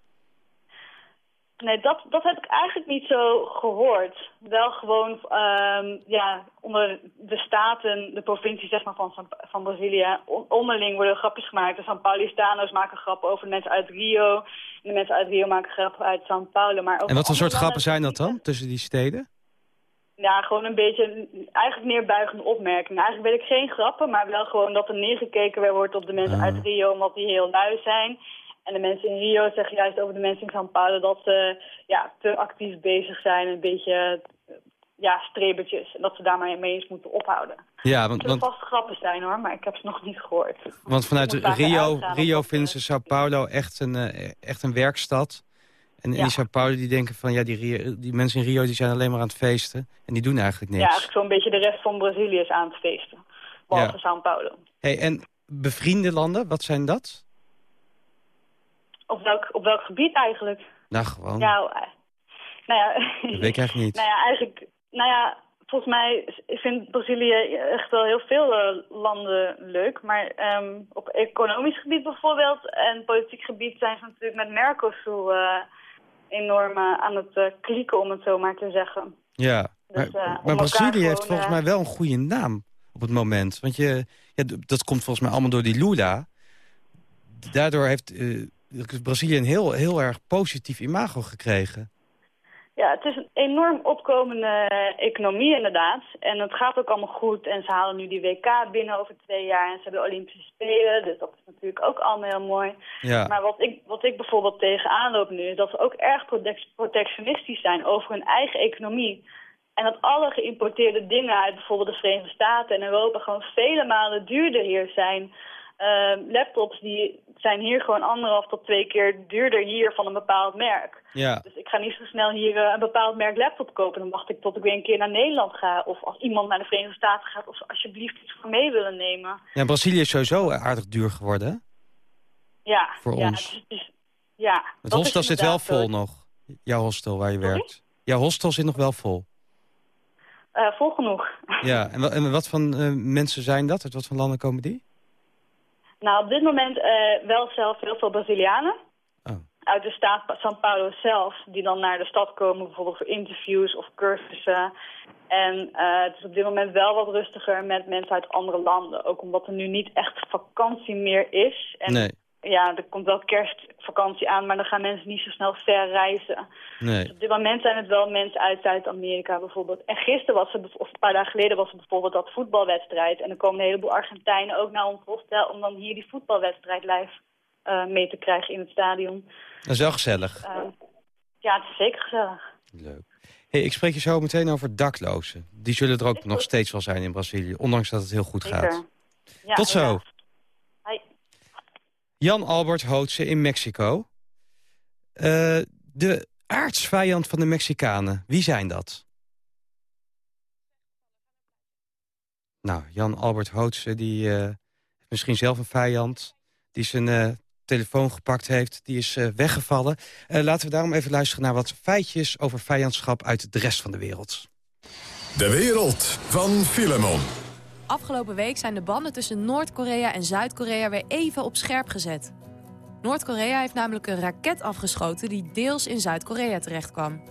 Nee, dat, dat heb ik eigenlijk niet zo gehoord. Wel gewoon ehm, ja, onder de staten, de provincie zeg maar, van, São- van Brazilië, on- onderling worden grapjes gemaakt. De São Paulistano's maken grappen over de mensen uit Rio. En de mensen uit Rio maken grappen uit São Paulo. Maar En wat voor soort grappen zijn dat dan, tussen die steden? Ja, gewoon een beetje, eigenlijk neerbuigende opmerkingen. Eigenlijk weet ik geen grappen, maar wel gewoon dat er neergekeken wordt op de mensen Ah. uit Rio, omdat die heel lui zijn. En de mensen in Rio zeggen juist over de mensen in São Paulo dat ze ja, te actief bezig zijn. Een beetje, ja, strebertjes. En dat ze daar maar mee eens moeten ophouden. Ja, want, vast grappen zijn hoor, maar ik heb ze nog niet gehoord. want vanuit Rio, Rio vinden ze Sao Paulo echt een, eh, echt een werkstad. En in Ja. die Sao Paulo die denken van, ja, die, Rio- die mensen in Rio die zijn alleen maar aan het feesten. En die doen eigenlijk Ja, niks. eigenlijk zo'n beetje de rest van Brazilië is aan het feesten. Behalve São Paulo. Hey, en bevriende landen, wat zijn dat? Op welk, op welk gebied eigenlijk? Nou, gewoon. Nou, eh, nou ja, Dat weet ik eigenlijk niet. Nou ja, eigenlijk, nou ja, volgens mij vindt Brazilië echt wel heel veel eh, landen leuk. Maar ehm, op economisch gebied bijvoorbeeld en politiek gebied zijn ze natuurlijk met Mercosur eh, enorm aan het klieken, om het zo maar te zeggen. Ja, Dus, maar, Brazilië gewoon, heeft volgens mij wel een goede naam op het moment. Want je, ja, dat komt volgens mij allemaal door die Lula. Daardoor heeft Brazilië een heel, heel erg positief imago gekregen. Ja, het is een enorm opkomende economie inderdaad. En het gaat ook allemaal goed. En ze halen nu die WK binnen over twee jaar. En ze hebben de Olympische Spelen. Dus dat is natuurlijk ook allemaal heel mooi. Ja. Maar wat ik, wat ik bijvoorbeeld tegenaan loop nu... is dat ze ook erg protec- protectionistisch zijn over hun eigen economie. En dat alle geïmporteerde dingen uit bijvoorbeeld de Verenigde Staten en Europa... gewoon vele malen duurder hier zijn... Ehm, laptops die zijn hier gewoon anderhalf tot twee keer duurder hier van een bepaald merk. Ja. Dus ik ga niet zo snel hier eh, een bepaald merk laptop kopen. Dan wacht ik tot ik weer een keer naar Nederland ga. Of als iemand naar de Verenigde Staten gaat, of ze alsjeblieft iets voor mee willen nemen. ja, Brazilië is sowieso aardig duur geworden. hè? Ja, Voor ja, ons. Het, is- ja, Het dat hostel zit wel vol nog. Jouw hostel waar je Sorry? werkt. Jouw hostel zit nog wel vol. Eh, vol genoeg. Ja, en, wa- en wat voor eh, mensen zijn dat? Uit wat voor landen komen die? Nou, op dit moment eh, wel zelf heel veel Brazilianen. Oh. Uit de staat São Paulo zelf, die dan naar de stad komen, bijvoorbeeld voor interviews of cursussen. En eh, het is op dit moment wel wat rustiger met mensen uit andere landen. Ook omdat er nu niet echt vakantie meer is. En Nee, ja, er komt wel kerstvakantie aan, maar dan gaan mensen niet zo snel ver reizen. Dus nee. op dit moment zijn het wel mensen uit Zuid-Amerika bijvoorbeeld. En gisteren was er, of een paar dagen geleden was er bijvoorbeeld dat voetbalwedstrijd. En er komen een heleboel Argentijnen ook naar ons hostel om dan hier die voetbalwedstrijd live eh, mee te krijgen in het stadion. Dat is wel gezellig. Eh, ja, het is zeker gezellig. Leuk. Hey, ik spreek je zo meteen over daklozen. Die zullen er ook nog steeds wel zijn in Brazilië, ondanks dat het heel goed gaat. Ja, Tot zo. Hoi. Jan Albert Hootse in Mexico. Eh, de aardsvijand van de Mexicanen, wie zijn dat? Nou, Jan Albert Hootse, die eh, misschien zelf een vijand... die zijn eh, telefoon gepakt heeft, die is weggevallen. Laten we daarom even luisteren naar wat feitjes... over vijandschap uit de rest van de wereld. De wereld van Filemon. Afgelopen week zijn de banden tussen Noord-Korea en Zuid-Korea weer even op scherp gezet. Noord-Korea heeft namelijk een raket afgeschoten die deels in Zuid-Korea terechtkwam.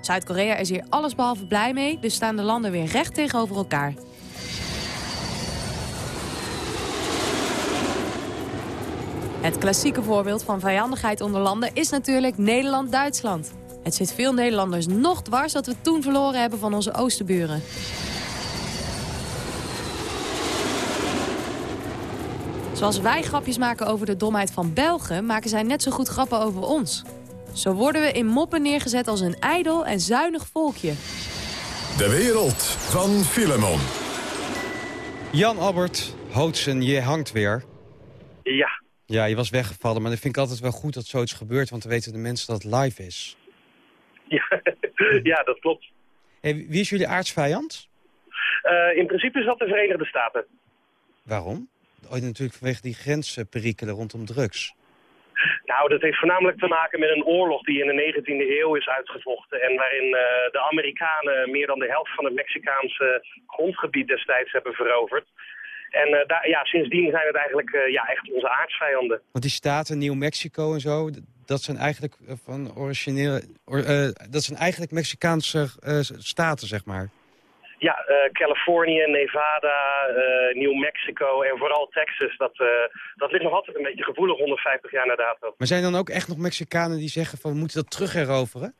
Zuid-Korea is hier allesbehalve blij mee, dus staan de landen weer recht tegenover elkaar. Het klassieke voorbeeld van vijandigheid onder landen is natuurlijk Nederland-Duitsland. Het zit veel Nederlanders nog dwars dat we toen verloren hebben van onze oosterburen. Zoals wij grapjes maken over de domheid van Belgen... maken zij net zo goed grappen over ons. Zo worden we in moppen neergezet als een ijdel en zuinig volkje. De wereld van Filemon. Jan Albert Hootsen, je hangt weer. Ja, Ja, je was weggevallen, maar dan vind ik altijd wel goed dat zoiets gebeurt... want dan weten de mensen dat het live is. ja, ja dat klopt. Hey, wie is jullie aardsvijand? Eh, in principe is dat de Verenigde Staten. Waarom? Ooit natuurlijk vanwege die grensperikelen rondom drugs. Nou, dat heeft voornamelijk te maken met een oorlog die in de 19e eeuw is uitgevochten. En waarin eh, de Amerikanen meer dan de helft van het Mexicaanse grondgebied destijds hebben veroverd. En eh, daar, ja, sindsdien zijn het eigenlijk eh, ja, echt onze aardsvijanden. Want die staten, Nieuw Mexico en zo... dat zijn eigenlijk van origineel... or- eh, dat zijn eigenlijk Mexicaanse staten, zeg maar. Ja, eh, Californië, Nevada, eh New Mexico en vooral Texas. Dat, eh, dat ligt nog altijd een beetje gevoelig 150 jaar na dato. Maar zijn er dan ook echt nog Mexicanen die zeggen van... we moeten dat terug heroveren?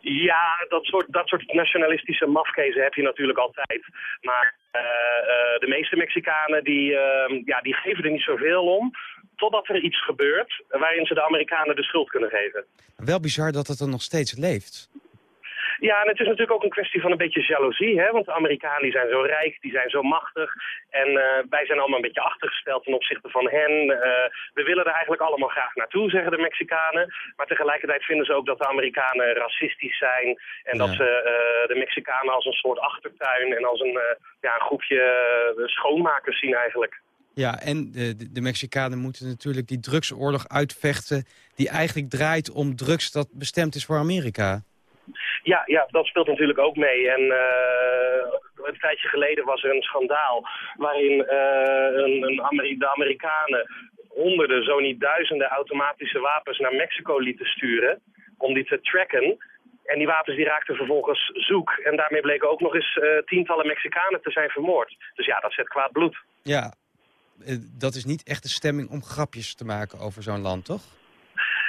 Ja, dat soort, dat soort nationalistische mafkezen heb je natuurlijk altijd. Maar de meeste Mexicanen die, eh, ja, die geven er niet zoveel om. Totdat er iets gebeurt waarin ze de Amerikanen de schuld kunnen geven. Wel bizar dat het er nog steeds leeft. Ja, en het is natuurlijk ook een kwestie van een beetje jaloezie. Hè? Want de Amerikanen die zijn zo rijk, die zijn zo machtig. En eh, wij zijn allemaal een beetje achtergesteld ten opzichte van hen. Eh, we willen er eigenlijk allemaal graag naartoe, zeggen de Mexicanen. Maar tegelijkertijd vinden ze ook dat de Amerikanen racistisch zijn. En dat ze eh, de Mexicanen als een soort achtertuin en als een, ja, een groepje schoonmakers zien eigenlijk. Ja, en de, de- de Mexicanen moeten natuurlijk die drugsoorlog uitvechten... die eigenlijk draait om drugs dat bestemd is voor Amerika. Ja, ja, dat speelt natuurlijk ook mee. En uh, een tijdje geleden was er een schandaal waarin uh, een, een de Amerikanen honderden, zo niet duizenden automatische wapens naar Mexico lieten sturen om die te tracken. En die wapens die raakten vervolgens zoek. En daarmee bleken ook nog eens uh, tientallen Mexicanen te zijn vermoord. Dus ja, dat zet kwaad bloed. Ja, dat is niet echt de stemming om grapjes te maken over zo'n land, toch?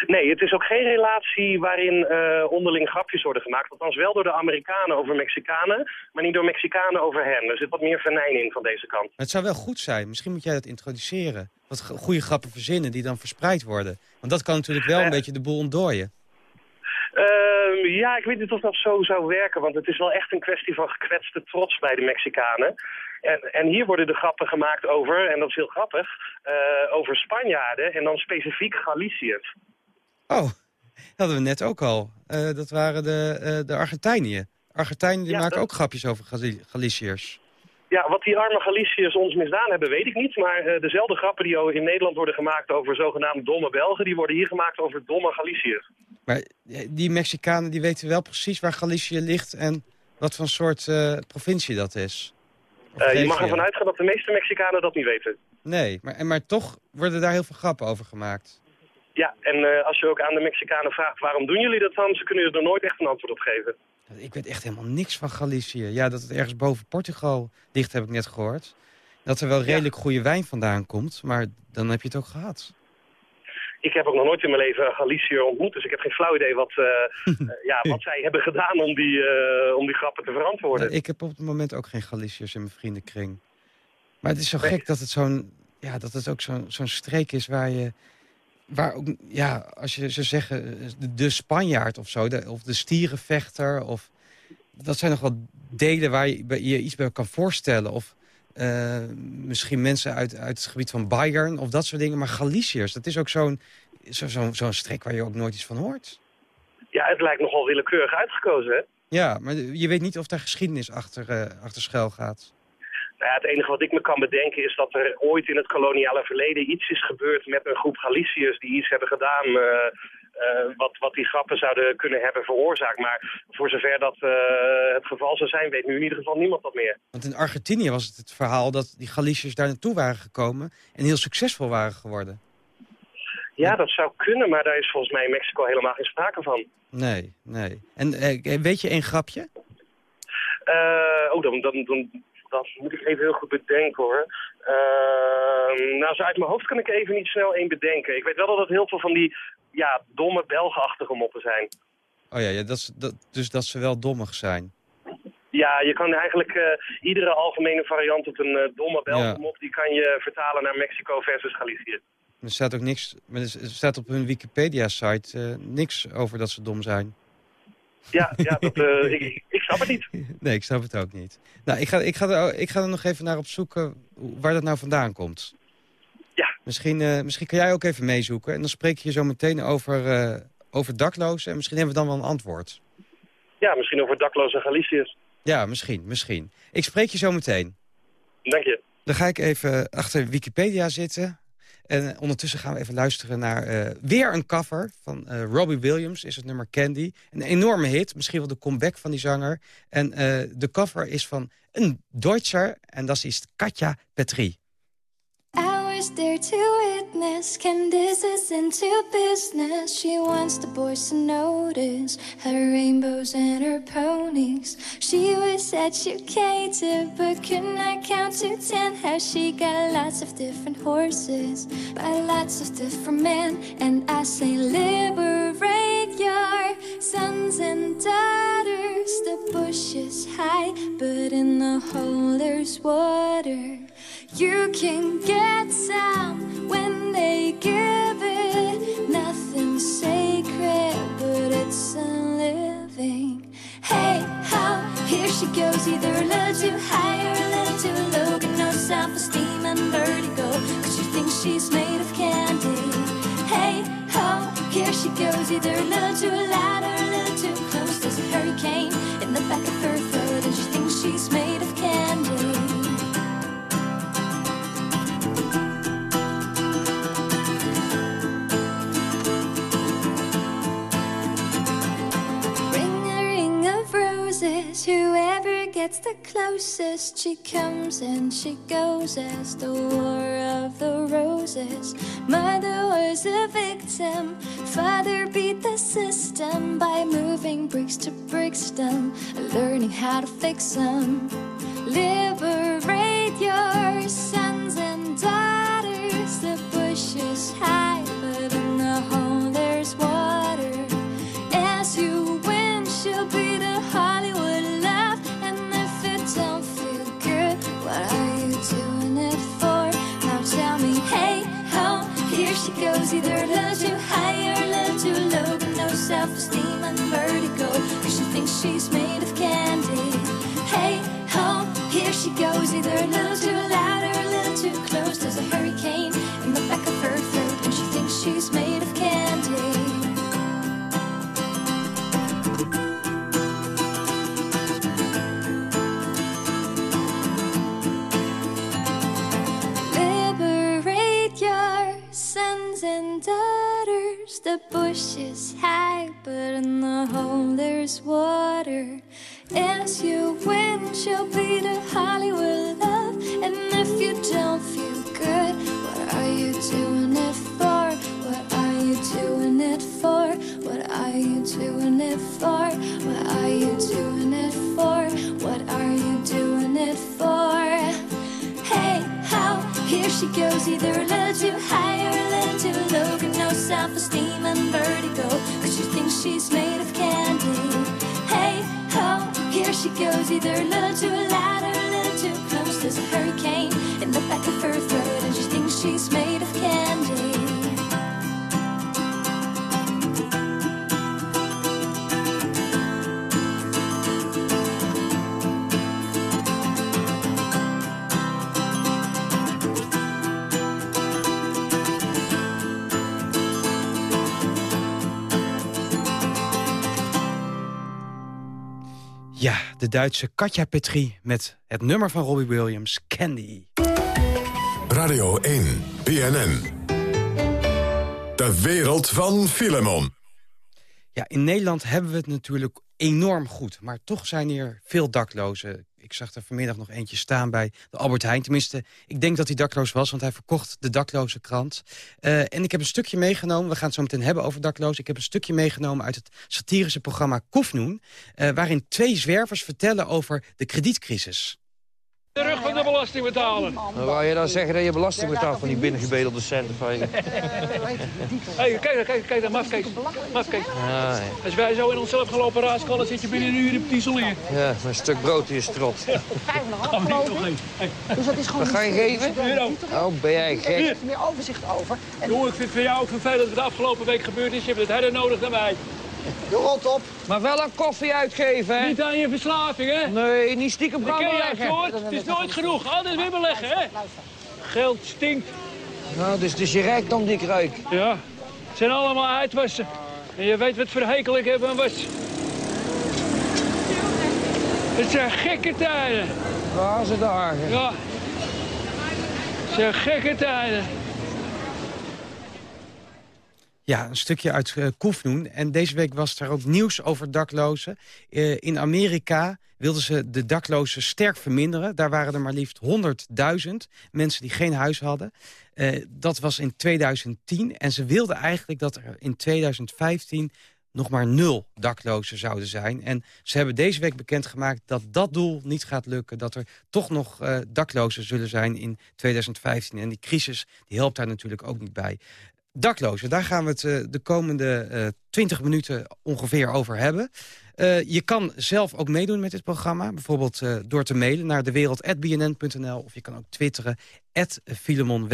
Nee, het is ook geen relatie waarin uh, onderling grapjes worden gemaakt. Althans wel door de Amerikanen over Mexicanen, maar niet door Mexicanen over hen. Er zit wat meer venijn in van deze kant. Het zou wel goed zijn. Misschien moet jij dat introduceren. Wat goede grappen verzinnen die dan verspreid worden. Want dat kan natuurlijk wel een beetje de boel ontdooien. Uh, ja, ik weet niet of dat zo zou werken, want het is wel echt een kwestie van gekwetste trots bij de Mexicanen. En, en hier worden de grappen gemaakt over, en dat is heel grappig, uh, over Spanjaarden en dan specifiek Galiciërs. Oh, dat hadden we net ook al. Uh, dat waren de, uh, de Argentinië. Argentinië die Ja, maken dat- ook grapjes over Gali- Galiciërs. Ja, wat die arme Galiciërs ons misdaan hebben, weet ik niet. Maar eh, dezelfde grappen die in Nederland worden gemaakt over zogenaamd domme Belgen... die worden hier gemaakt over domme Galiciërs. Maar eh, die Mexicanen die weten wel precies waar Galicië ligt... en wat voor soort eh, provincie dat is. Eh, je mag ervan uitgaan dat de meeste Mexicanen dat niet weten. Nee, maar, en maar toch worden daar heel veel grappen over gemaakt. Ja, en eh, als je ook aan de Mexicanen vraagt waarom doen jullie dat dan... ze kunnen je er nooit echt een antwoord op geven. Ik weet echt helemaal niks van Galicië. Ja, dat het ergens boven Portugal ligt, heb ik net gehoord. Dat er wel redelijk goede wijn vandaan komt, maar dan heb je het ook gehad. Ik heb ook nog nooit in mijn leven een Galiciër ontmoet... dus ik heb geen flauw idee wat, eh, eh, ja, wat zij hebben gedaan om die, om die grappen te verantwoorden. Nou, ik heb op het moment ook geen Galiciërs in mijn vriendenkring. Maar het is zo Nee. gek dat het, zo'n, ja, dat het ook zo'n zo'n streek is waar je... Waar ook, ja, als je zou zeggen, de, de Spanjaard of zo, de, of de stierenvechter... Of, dat zijn nog wel delen waar je je iets bij kan voorstellen. Of eh, misschien mensen uit, uit het gebied van Bayern of dat soort dingen. Maar Galiciërs, dat is ook zo'n zo, zo'n zo'n streek waar je ook nooit iets van hoort. Ja, het lijkt nogal willekeurig uitgekozen, hè? Ja, maar je weet niet of daar geschiedenis achter, eh, achter schuil gaat. Nou het enige wat ik me kan bedenken is dat er ooit in het koloniale verleden iets is gebeurd met een groep Galiciërs die iets hebben gedaan eh, eh, wat, wat die grappen zouden kunnen hebben veroorzaakt. Maar voor zover dat eh, het geval zou zijn, weet nu in ieder geval niemand dat meer. Want in Argentinië was het het verhaal dat die Galiciërs daar naartoe waren gekomen... en heel succesvol waren geworden. Ja, dat zou kunnen, maar daar is volgens mij in Mexico helemaal geen sprake van. Nee, nee. En weet je één grapje? Oh, dan, dan, dan, dat moet ik even heel goed bedenken hoor. Ehm, nou, zo uit mijn hoofd kan ik even niet snel één bedenken. Ik weet wel dat het heel veel van die ja, domme Belgenachtige moppen zijn. Oh ja, ja dat, is- dat, dus dat ze wel dommig zijn. Ja, je kan eigenlijk eh, iedere algemene variant op een eh, domme Belgenmop... die kan je vertalen naar Mexico versus Galicië. Er staat ook niks, er staat op hun Wikipedia-site eh, niks over dat ze dom zijn. Ja, ja dat, eh, ik, ik snap het niet. Nee, ik snap het ook niet. Nou, ik ga, ik ga, er, ik ga er nog even naar op zoeken waar dat nou vandaan komt. Ja. Misschien, eh, misschien kan jij ook even meezoeken. En dan spreek je zo meteen over, eh, over daklozen. En misschien hebben we dan wel een antwoord. Ja, misschien over dakloze Galiciërs. Ja, misschien, misschien. Ik spreek je zo meteen. Dank je. Dan ga ik even achter Wikipedia zitten. En eh, ondertussen gaan we even luisteren naar eh, weer een cover van eh, Robbie Williams. Is het nummer Candy. Een enorme hit, misschien wel de comeback van die zanger. En de cover is van een Duitser en dat is Katja Petri. Was there to witness Candice is into business. She wants the boys to notice her rainbows and her ponies. She was educated, but could not count to ten. How she got lots of different horses by lots of different men. And I say, liberate your sons and daughters. The bush is high, but in the hole there's water. You can get some when they give it. Nothing sacred, but it's a living. Hey, how here she goes, either a little too high or a little too low. Got no self-esteem and vertigo, cause she thinks she's made of candy. Hey, ho, here she goes, either a little too loud the closest. She comes and she goes as the war of the roses. Mother was a victim. Father beat the system by moving bricks to Brixton, learning how to fix them. Liberate your Either little too high or little too low. But no self-esteem and vertigo. Cause she thinks she's made of candy. Hey, ho, here she goes. Either little too loud The bush is high, but in the hole there's water. As you win, she'll be the Hollywood love. And if you don't feel good, what are you doing it for? What are you doing it for? What are you doing it for? What are you doing it for? What are you doing it for? Hey, how? Here she goes, either a little too either a little too loud or a little too close. There's a hurricane in the back of her throat, and she thinks she's made of candy. Duitse Katja Petri met het nummer van Robbie Williams, Candy. Radio 1, BNN. De wereld van Filemon. Ja, in Nederland hebben we het natuurlijk enorm goed. Maar toch zijn hier veel daklozen. Ik zag er vanmiddag nog eentje staan bij de Albert Heijn. Tenminste, ik denk dat hij dakloos was, want hij verkocht de dakloze krant. Eh, en ik heb een stukje meegenomen, we gaan het zo meteen hebben over daklozen. Ik heb een stukje meegenomen uit het satirische programma Koefnoen... eh, waarin twee zwervers vertellen over de kredietcrisis. De rug van de belasting betalen. Dan wou je dan zeggen dat je belasting betaalt van die binnengebedelde centen van je. Hey, kijk, daar, kijk, kijk daar, maf, kijk. Maf, kijk. Ah, Ja, Als wij zo in onszelf gaan lopen raaskallen, dan zit je binnen een uur op diesel hier. ja, met een stuk brood in strot. Gaan we niet toch heen. Dus dat is gewoon Wat ga je geven? Oh, ben jij Er gek? is meer overzicht over. En Jongen, ik vind het voor jou ook vervelend wat de afgelopen week gebeurd is. Je hebt het harder nodig dan wij. De rot op. Maar wel een koffie uitgeven, hè? Niet aan je verslaving, hè? Nee, niet stiekem gaan je. Het is nooit genoeg. Altijd weer beleggen, hè? Geld stinkt. Nou, dus het is je rijkdom die ik ruik. Ja, het zijn allemaal uitwassen. En je weet wat voor hekel ik heb aan was. Het zijn gekke tijden. Waar ze dagen. Ja. Het zijn gekke tijden. Ja, een stukje uit uh, Koefnoen. En deze week was er ook nieuws over daklozen. Eh, in Amerika wilden ze de daklozen sterk verminderen. Daar waren er maar liefst 100.000 mensen die geen huis hadden. Eh, dat was in 2010. En ze wilden eigenlijk dat er in 2015 nog maar nul daklozen zouden zijn. En ze hebben deze week bekendgemaakt dat dat doel niet gaat lukken. Dat er toch nog daklozen zullen zijn in 2015. En die crisis die helpt daar natuurlijk ook niet bij. Daklozen, daar gaan we het uh, de komende uh, 20 minuten ongeveer over hebben. Uh, je kan zelf ook meedoen met dit programma. Bijvoorbeeld door te mailen naar dewereld.bnn.nl. Of je kan ook twitteren, @filemonw.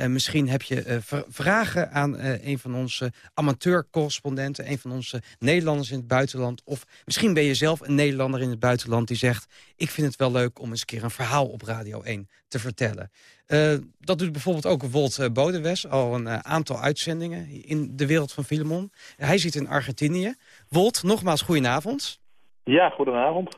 Uh, misschien heb je vragen aan een van onze amateur-correspondenten... een van onze Nederlanders in het buitenland. Of misschien ben je zelf een Nederlander in het buitenland die zegt... ik vind het wel leuk om eens een keer een verhaal op Radio 1 te vertellen. Uh, dat doet bijvoorbeeld ook Wolt Bodewes, al een uh, aantal uitzendingen in de wereld van Filemon. hij zit in Argentinië. Wolt, nogmaals goedenavond. Ja, goedenavond.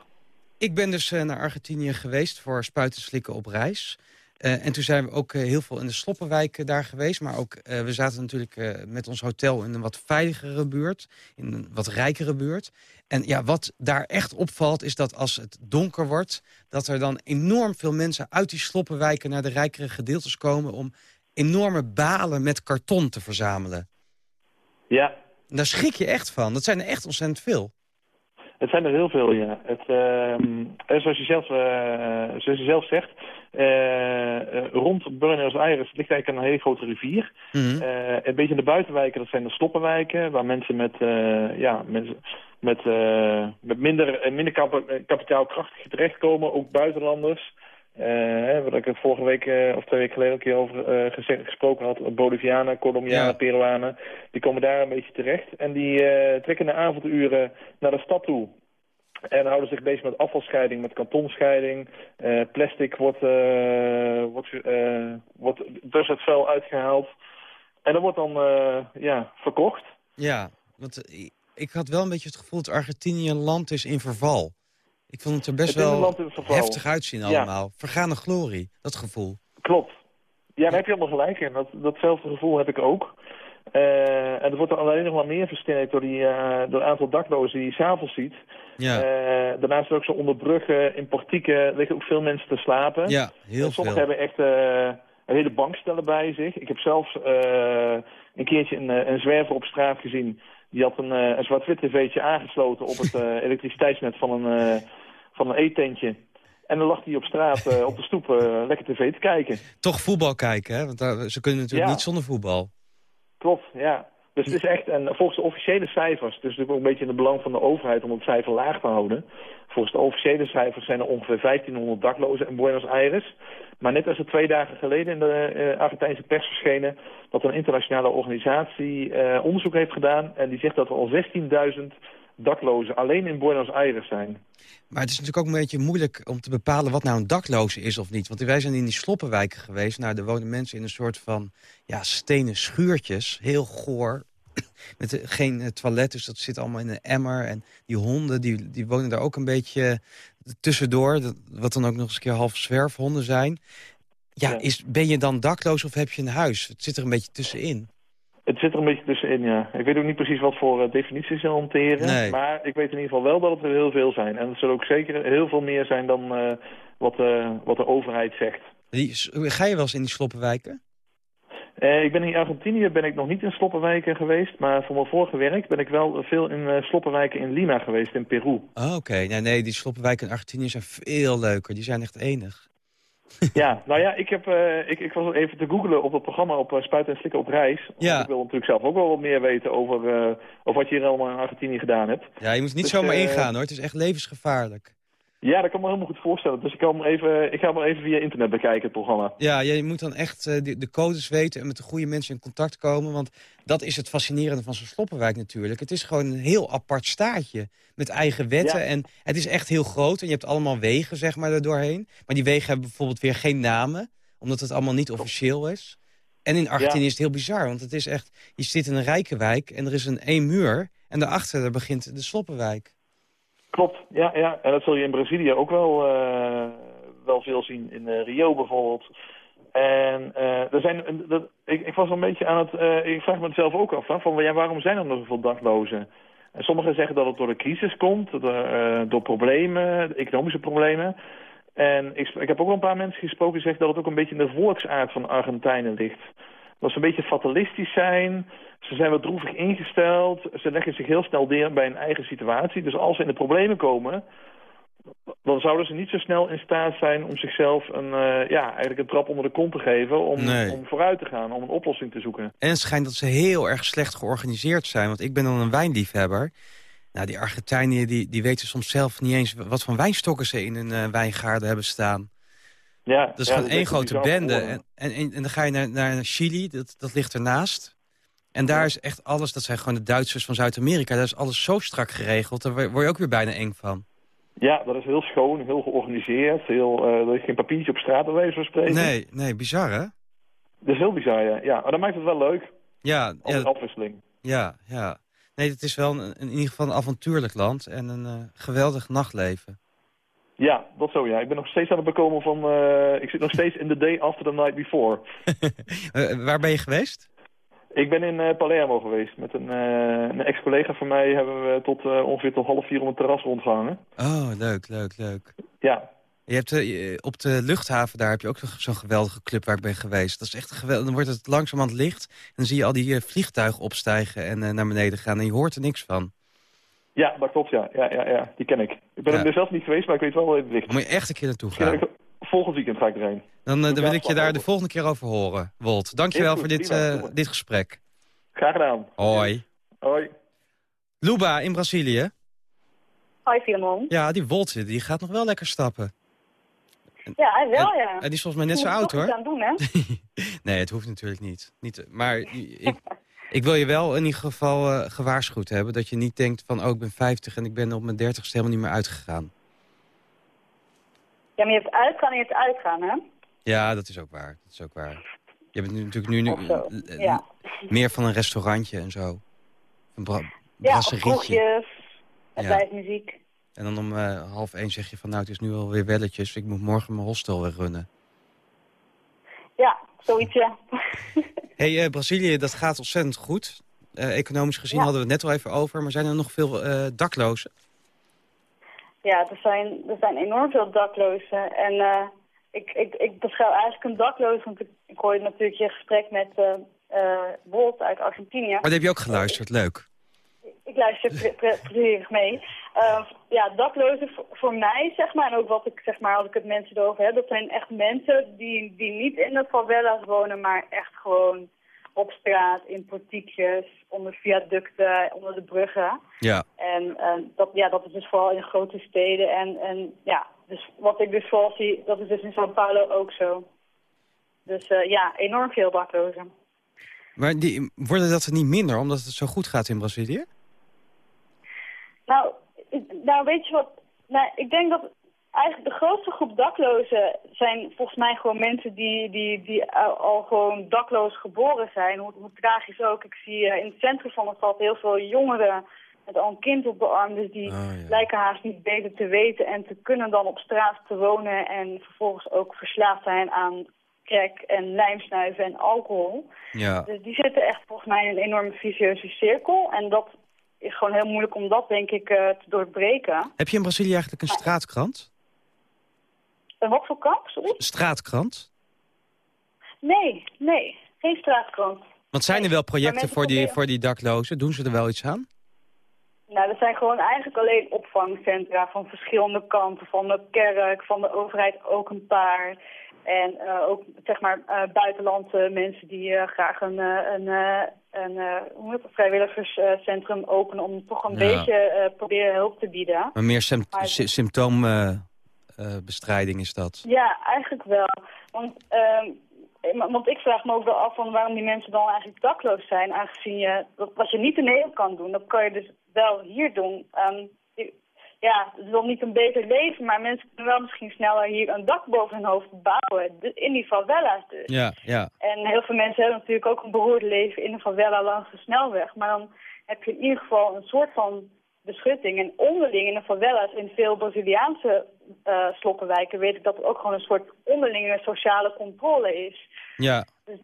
Ik ben dus naar Argentinië geweest voor spuiten slikken op reis. Eh, en toen zijn we ook eh, heel veel in de Sloppenwijk eh, daar geweest. Maar ook, we zaten natuurlijk met ons hotel in een wat veiligere buurt. In een wat rijkere buurt. En ja, wat daar echt opvalt is dat als het donker wordt... dat er dan enorm veel mensen uit die Sloppenwijken naar de rijkere gedeeltes komen... om enorme balen met karton te verzamelen. Ja, En daar schrik je echt van. Dat zijn er echt ontzettend veel. Het zijn er heel veel, ja. Het, ehm, en zoals, je zelf, zoals je zelf zegt, rond Buenos Aires ligt eigenlijk een hele grote rivier. Mhm. Eh, een beetje in de buitenwijken, dat zijn de stoppenwijken, waar mensen met, eh, ja, mensen met, eh, met minder, eh, minder kap kapitaalkrachtig terechtkomen, ook buitenlanders. Eh, hè, wat ik er vorige week eh, of twee weken geleden een keer over eh, gezegd, gesproken had. Bolivianen, Colombianen, Ja. Peruanen. Die komen daar een beetje terecht. En die eh, trekken de avonduren naar de stad toe. En houden zich bezig met afvalscheiding, met kantonscheiding. Eh, plastic wordt, eh, wordt, eh, wordt dus het vuil uitgehaald. En dat wordt dan ja, verkocht. Ja, want ik had wel een beetje het gevoel dat Argentinië een land is in verval. Ik vond het er best Het wel heftig uitzien Ja. allemaal. Vergane glorie, dat gevoel. Klopt. Ja, daar heb je helemaal gelijk in. Dat, datzelfde gevoel heb ik ook. Eh, en het wordt er alleen nog maar meer versterkt door, die, eh, door het aantal daklozen die je s'avonds ziet. Ja. Eh, daarnaast ook zo onder bruggen, in portieken liggen ook veel mensen te slapen. Ja, heel En sommigen veel. hebben echt een hele bankstellen bij zich. Ik heb zelfs een keertje een, een zwerver op straat gezien. Die had een, een zwart-wit tv'tje aangesloten op het elektriciteitsnet van een, eh, van een eetentje. En dan lag hij op straat op de stoep lekker tv te kijken. Toch voetbal kijken, hè? Want daar, ze kunnen natuurlijk Ja. niet zonder voetbal. Klopt, ja. Dus het is echt, en volgens de officiële cijfers, dus natuurlijk ook een beetje in het belang van de overheid om het cijfer laag te houden. Volgens de officiële cijfers zijn er ongeveer 1500 daklozen in Buenos Aires. Maar net als er twee dagen geleden in de eh, Argentijnse pers verschenen, dat een internationale organisatie eh, onderzoek heeft gedaan. En die zegt dat er al 16.000 daklozen alleen in Buenos Aires zijn. Maar het is natuurlijk ook een beetje moeilijk om te bepalen wat nou een dakloze is of niet. Want wij zijn in die sloppenwijken geweest. Nou, er wonen mensen in een soort van ja, stenen schuurtjes. Heel goor. Met eh, geen eh, toilet, dus dat zit allemaal in een emmer. En die honden, die, die wonen daar ook een beetje tussendoor. Wat dan ook nog eens een keer half zwerfhonden zijn. Ja, Ja. Is, ben je dan dakloos of heb je een huis? Het zit er een beetje tussenin. Het zit er een beetje tussenin, ja. Ik weet ook niet precies wat voor eh, definities ze hanteren. Nee. Maar ik weet in ieder geval wel dat het er heel veel zijn. En het zullen ook zeker heel veel meer zijn dan eh, wat, eh, wat de overheid zegt. Die, ga je wel eens in die sloppenwijken? Ik ben in Argentinië ben ik nog niet in sloppenwijken geweest. Maar voor mijn vorige werk ben ik wel veel in sloppenwijken in Lima geweest, in Peru. Oh, Oké, nee, nee, die sloppenwijken in Argentinië zijn veel leuker. Die zijn echt enig. ja, nou ja, ik, heb, eh, ik, ik was even te googlen op het programma op eh, Spuiten en Slikken op reis. Ja. Ik wil natuurlijk zelf ook wel wat meer weten over, eh, over wat je hier allemaal in Argentinië gedaan hebt. Ja, je moet niet Dus, zomaar ingaan hoor. Het is echt levensgevaarlijk. Ja, dat kan me helemaal goed voorstellen. Dus ik, kan hem even, ik ga hem even via internet bekijken, het programma. Ja, je moet dan echt eh, de, de codes weten en met de goede mensen in contact komen. Want dat is het fascinerende van zo'n sloppenwijk natuurlijk. Het is gewoon een heel apart staatje met eigen wetten. Ja. En het is echt heel groot en je hebt allemaal wegen zeg maar daardoorheen. Maar die wegen hebben bijvoorbeeld weer geen namen, omdat het allemaal niet officieel is. En in Argentinië Ja. is het heel bizar, want het is echt... Je zit in een rijke wijk en er is een één muur en daarachter daar begint de sloppenwijk. Klopt, ja, ja. En dat zul je in Brazilië ook wel, eh, wel veel zien. In eh, Rio bijvoorbeeld. En eh, er zijn, dat, ik, ik was een beetje aan het... ik vraag me het zelf ook af, hè, van ja, waarom zijn er nog zoveel daklozen? En sommigen zeggen dat het door de crisis komt, door, door problemen, economische problemen. En ik, ik heb ook wel een paar mensen gesproken die zeggen dat het ook een beetje in de volksaard van Argentijnen ligt. Dat ze een beetje fatalistisch zijn. Ze zijn wat droevig ingesteld. Ze leggen zich heel snel neer bij een eigen situatie. Dus als ze in de problemen komen, dan zouden ze niet zo snel in staat zijn om zichzelf een, eh, ja, eigenlijk een trap onder de kont te geven om, Nee. om vooruit te gaan, om een oplossing te zoeken. En het schijnt dat ze heel erg slecht georganiseerd zijn. Want ik ben dan een wijnliefhebber. Nou, die Argentijnen die, die weten soms zelf niet eens... wat voor wijnstokken ze in hun eh, wijngaarden hebben staan. Ja, Dat is ja, gewoon één grote bende. En, en, en dan ga je naar, naar Chili, dat, dat ligt ernaast. En daar is echt alles, dat zijn gewoon de Duitsers van Zuid-Amerika... daar is alles zo strak geregeld, daar word je ook weer bijna eng van. Ja, dat is heel schoon, heel georganiseerd. Heel, eh, er is geen papiertje op straat bij wijze van spreken. Nee, nee, bizar hè? Dat is heel bizar, ja. ja. Maar dat maakt het wel leuk, Ja, als ja, afwisseling. ja, ja. Nee, het is wel een, in ieder geval een avontuurlijk land en een eh, geweldig nachtleven. Ja, dat zo ja. Ik ben nog steeds aan het bekomen van... eh, ik zit nog steeds in the day after the night before. Eh, waar ben je geweest? Ik ben in eh, Palermo geweest. Met een, een ex-collega van mij hebben we tot ongeveer tot half vier om het terras rondgehangen. Oh, leuk, leuk, leuk. Ja. Je hebt, op de luchthaven daar heb je ook zo- zo'n geweldige club waar ik ben geweest. Dat is echt geweldig. Dan wordt het langzamerhand licht. En dan zie je al die vliegtuigen opstijgen en naar beneden gaan. En je hoort er niks van. Ja, dat klopt ja. Ja, ja, ja. Die ken ik. Ik ben Ja. er zelf niet geweest, maar ik weet wel waar het ligt. Dan moet je echt een keer naartoe gaan. Volgend weekend ga ik erheen. Dan, eh, dan wil ik je daar de volgende keer over horen, Wolt. Dankjewel goed, voor dit, eh, dit gesprek. Graag gedaan. Hoi. Hoi. Luba in Brazilië. Hoi Filemon. Ja, die Wolt die gaat nog wel lekker stappen. Ja, hij wel ja. En die is volgens mij net zo oud hoor. aan doen, hè? Nee, het hoeft natuurlijk niet. niet maar ik, ik wil je wel in ieder geval eh, gewaarschuwd hebben... dat je niet denkt van, oh, ik ben 50 en ik ben op mijn 30ste helemaal niet meer uitgegaan. Ja, maar je hebt uitgaan en je hebt uitgaan, hè? Ja, dat is ook waar. Dat is ook waar. Je bent nu natuurlijk nu, nu Of zo, eh, ja. meer van een restaurantje en zo. Een bra Ja, of kroegjes, Ja. live muziek. En dan om eh, half één zeg je van, nou, het is nu alweer welletjes. Ik moet morgen mijn hostel weer runnen. Ja, zoiets, ja. hey, eh, Brazilië, dat gaat ontzettend goed. Eh, economisch gezien Ja. hadden we het net al even over. Maar zijn er nog veel eh, daklozen? Ja, er zijn, er zijn enorm veel daklozen. En ik, ik, ik beschouw eigenlijk een dakloos, want ik, ik hoorde natuurlijk je gesprek met Bolt uit Argentinië. Maar die heb je ook geluisterd, leuk. Ik luister plezierig mee. Eh, ja, daklozen voor, mij, zeg maar, en ook wat ik, zeg maar, als ik het mensen erover heb, dat zijn echt mensen die, die niet in de favela's wonen, maar echt gewoon op straat, in portiekjes, onder viaducten, onder de bruggen. Ja. En eh, dat, ja, dat is dus vooral in grote steden. En, en ja, dus wat ik dus vooral zie, dat is dus in São Paulo ook zo. Dus eh, ja, enorm veel daklozen. Maar die, worden dat er niet minder omdat het zo goed gaat in Brazilië? Nou, nou weet je wat, nou, ik denk dat eigenlijk de grootste groep daklozen zijn volgens mij gewoon mensen die, die, die al, gewoon dakloos geboren zijn. Hoe, hoe tragisch ook. Ik zie eh, in het centrum van de stad heel veel jongeren met al een kind op de arm. Dus die lijken haast niet beter te weten en te kunnen dan op straat te wonen en vervolgens ook verslaafd zijn aan crack en lijmsnuiven en alcohol. Ja. Dus die zitten echt volgens mij in een enorme vicieuze cirkel. En dat is gewoon heel moeilijk om dat, denk ik, eh, te doorbreken. Heb je in Brazilië eigenlijk een straatkrant? En wat voor kamp, sorry? Straatkrant? Nee, nee, geen straatkrant. Want zijn er wel projecten voor die, voor die daklozen? Doen ze er wel iets aan? Nou, dat zijn gewoon eigenlijk alleen opvangcentra van verschillende kanten. Van de kerk, van de overheid ook een paar. En eh, ook, zeg maar, eh buitenlandse mensen die graag een, een, een, eh, hoe heet het, vrijwilligerscentrum openen... om toch een Ja. beetje eh, proberen hulp te bieden. Maar meer Maar- symptoombestrijding is dat. Ja, eigenlijk wel. Want, ehm, eh, want ik vraag me ook wel af van waarom die mensen dan eigenlijk dakloos zijn. Aangezien je, dat, wat je niet in Nederland kan doen, dat kan je dus wel hier doen. Ehm, ja, het is wel niet een beter leven, maar mensen kunnen wel misschien sneller hier een dak boven hun hoofd bouwen. In die favela's dus. Ja, ja. En heel veel mensen hebben natuurlijk ook een beroerd leven in een favela langs de snelweg. Maar dan heb je in ieder geval een soort van beschutting. En onderling in de favelas, in veel Braziliaanse eh sloppenwijken, weet ik dat er ook gewoon een soort onderlinge sociale controle is. Ja. Dus,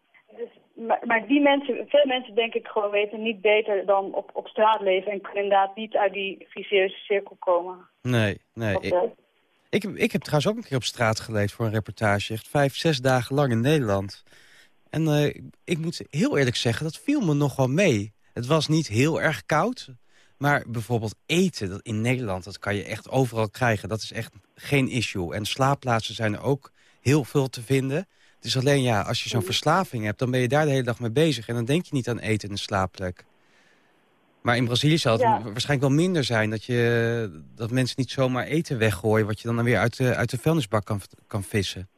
maar, maar die mensen, veel mensen denk ik gewoon weten niet beter dan op, op straat leven en kunnen inderdaad niet uit die vicieuze cirkel komen. Nee, nee. Ik, ik, ik heb trouwens ook een keer op straat geleefd voor een reportage. Echt vijf, zes dagen lang in Nederland. En eh, ik- ik moet heel eerlijk zeggen, dat viel me nog wel mee. Het was niet heel erg koud. Maar bijvoorbeeld eten dat in Nederland, dat kan je echt overal krijgen. Dat is echt geen issue. En slaapplaatsen zijn er ook heel veel te vinden. Het is alleen, ja, als je zo'n verslaving hebt... dan ben je daar de hele dag mee bezig. En dan denk je niet aan eten en slaapplek. Maar in Brazilië zal het Ja. waarschijnlijk wel minder zijn... Dat, je, dat mensen niet zomaar eten weggooien... wat je dan weer uit de, uit de vuilnisbak kan, kan vissen.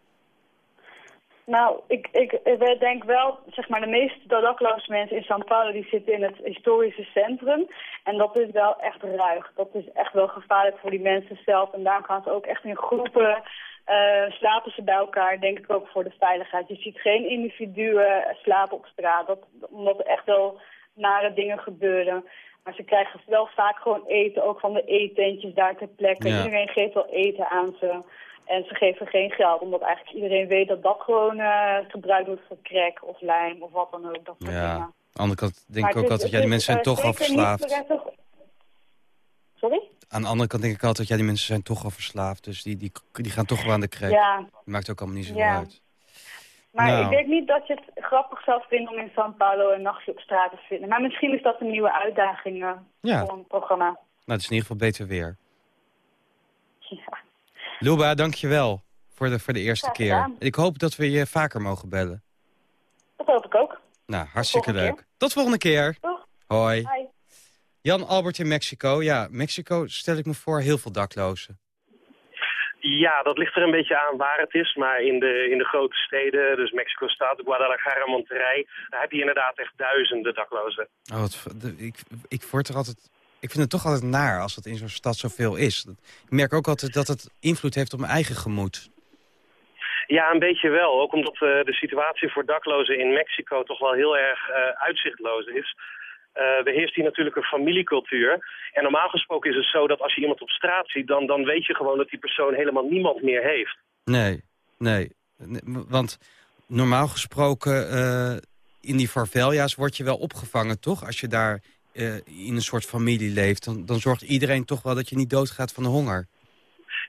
Nou, ik, ik, ik denk wel, zeg maar, de meeste dakloze mensen in São Paulo die zitten in het historische centrum. En dat is wel echt ruig. Dat is echt wel gevaarlijk voor die mensen zelf. En daarom gaan ze ook echt in groepen, eh, slapen ze bij elkaar, denk ik ook voor de veiligheid. Je ziet geen individuen slapen op straat, dat, omdat er echt wel nare dingen gebeuren. Maar ze krijgen wel vaak gewoon eten, ook van de eetentjes daar ter plekke. Ja. Iedereen geeft wel eten aan ze. En ze geven geen geld, omdat eigenlijk iedereen weet dat dat gewoon eh, gebruikt wordt voor crack of lijm of wat dan ook. Dat soort Ja. Aan de andere kant denk Maar ik ook is- altijd, ja, die mensen zijn toch eh, al zeker niet verslaafd. Sorry? Aan de andere kant denk ik altijd, ja, die mensen zijn toch al verslaafd. Dus die, die, die gaan toch wel aan de crack. Ja. Maakt ook allemaal niet zoveel Ja. uit. Maar Nou. ik denk niet dat je het grappig zou vinden om in São Paulo een nachtje op straat te vinden. Maar misschien is dat een nieuwe uitdaging Ja. voor een programma. Nou, het is in ieder geval beter weer. Ja. Luba, dank je wel voor de, voor de eerste keer. Ik hoop dat we je vaker mogen bellen. Dat hoop ik ook. Nou, hartstikke leuk. Tot volgende keer. Toch? Hoi. Jan Albert in Mexico. Ja, Mexico stel ik me voor heel veel daklozen. Ja, dat ligt er een beetje aan waar het is. Maar in de, in de grote steden, dus Mexico-stad, Guadalajara, Monterrey... daar heb je inderdaad echt duizenden daklozen. Oh, wat, ik, ik word er altijd... Ik vind het toch altijd naar als het in zo'n stad zoveel is. Ik merk ook altijd dat het invloed heeft op mijn eigen gemoed. Ja, een beetje wel. Ook omdat eh, de situatie voor daklozen in Mexico toch wel heel erg eh, uitzichtloos is. Eh er heerst hier natuurlijk een familiecultuur. En normaal gesproken is het zo dat als je iemand op straat ziet... dan, dan weet je gewoon dat die persoon helemaal niemand meer heeft. Nee, nee. Want normaal gesproken eh, in die favela's word je wel opgevangen, toch? Als je daar eh, in een soort familie leeft, dan, dan zorgt iedereen toch wel dat je niet doodgaat van de honger.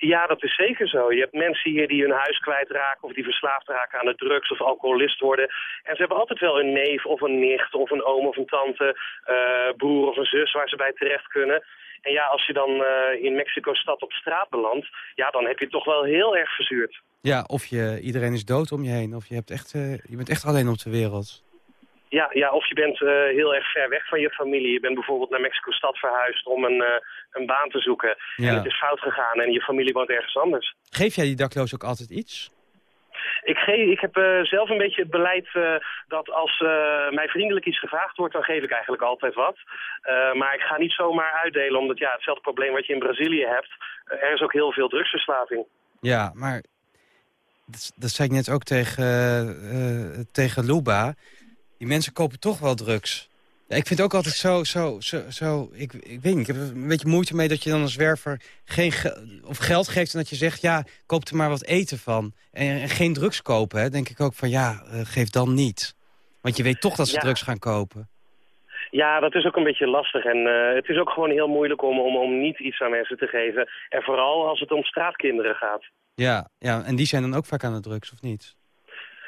Ja, dat is zeker zo. Je hebt mensen hier die hun huis kwijtraken... of die verslaafd raken aan de drugs of alcoholist worden. En ze hebben altijd wel een neef of een nicht of een oom of een tante... eh, broer of een zus waar ze bij terecht kunnen. En ja, als je dan eh, in Mexico-stad op straat belandt... ja, dan heb je het toch wel heel erg verzuurd. Ja, of je, iedereen is dood om je heen, of je, hebt echt, eh, je bent echt alleen op de wereld. Ja, ja, of je bent eh, heel erg ver weg van je familie. Je bent bijvoorbeeld naar Mexico-stad verhuisd om een, eh, een baan te zoeken. Ja. En het is fout gegaan en je familie woont ergens anders. Geef jij die daklozen ook altijd iets? Ik, ge ik heb eh, zelf een beetje het beleid dat als eh, mij vriendelijk iets gevraagd wordt, dan geef ik eigenlijk altijd wat. Maar ik ga niet zomaar uitdelen, omdat ja, hetzelfde probleem wat je in Brazilië hebt, er is ook heel veel drugsverslaving. Ja, maar dat, dat zei ik net ook tegen, tegen Luba. Die mensen kopen toch wel drugs. Ja, ik vind het ook altijd zo, zo, zo, zo ik, ik weet niet, ik heb er een beetje moeite mee dat je dan als zwerver geen ge- of geld geeft en dat je zegt, ja, koop er maar wat eten van. En, en geen drugs kopen, hè. denk ik ook van, ja, eh, geef dan niet. Want je weet toch dat ze Ja. drugs gaan kopen. Ja, dat is ook een beetje lastig. En eh, het is ook gewoon heel moeilijk om, om, om niet iets aan mensen te geven. En vooral als het om straatkinderen gaat. Ja, ja, en die zijn dan ook vaak aan de drugs, of niet?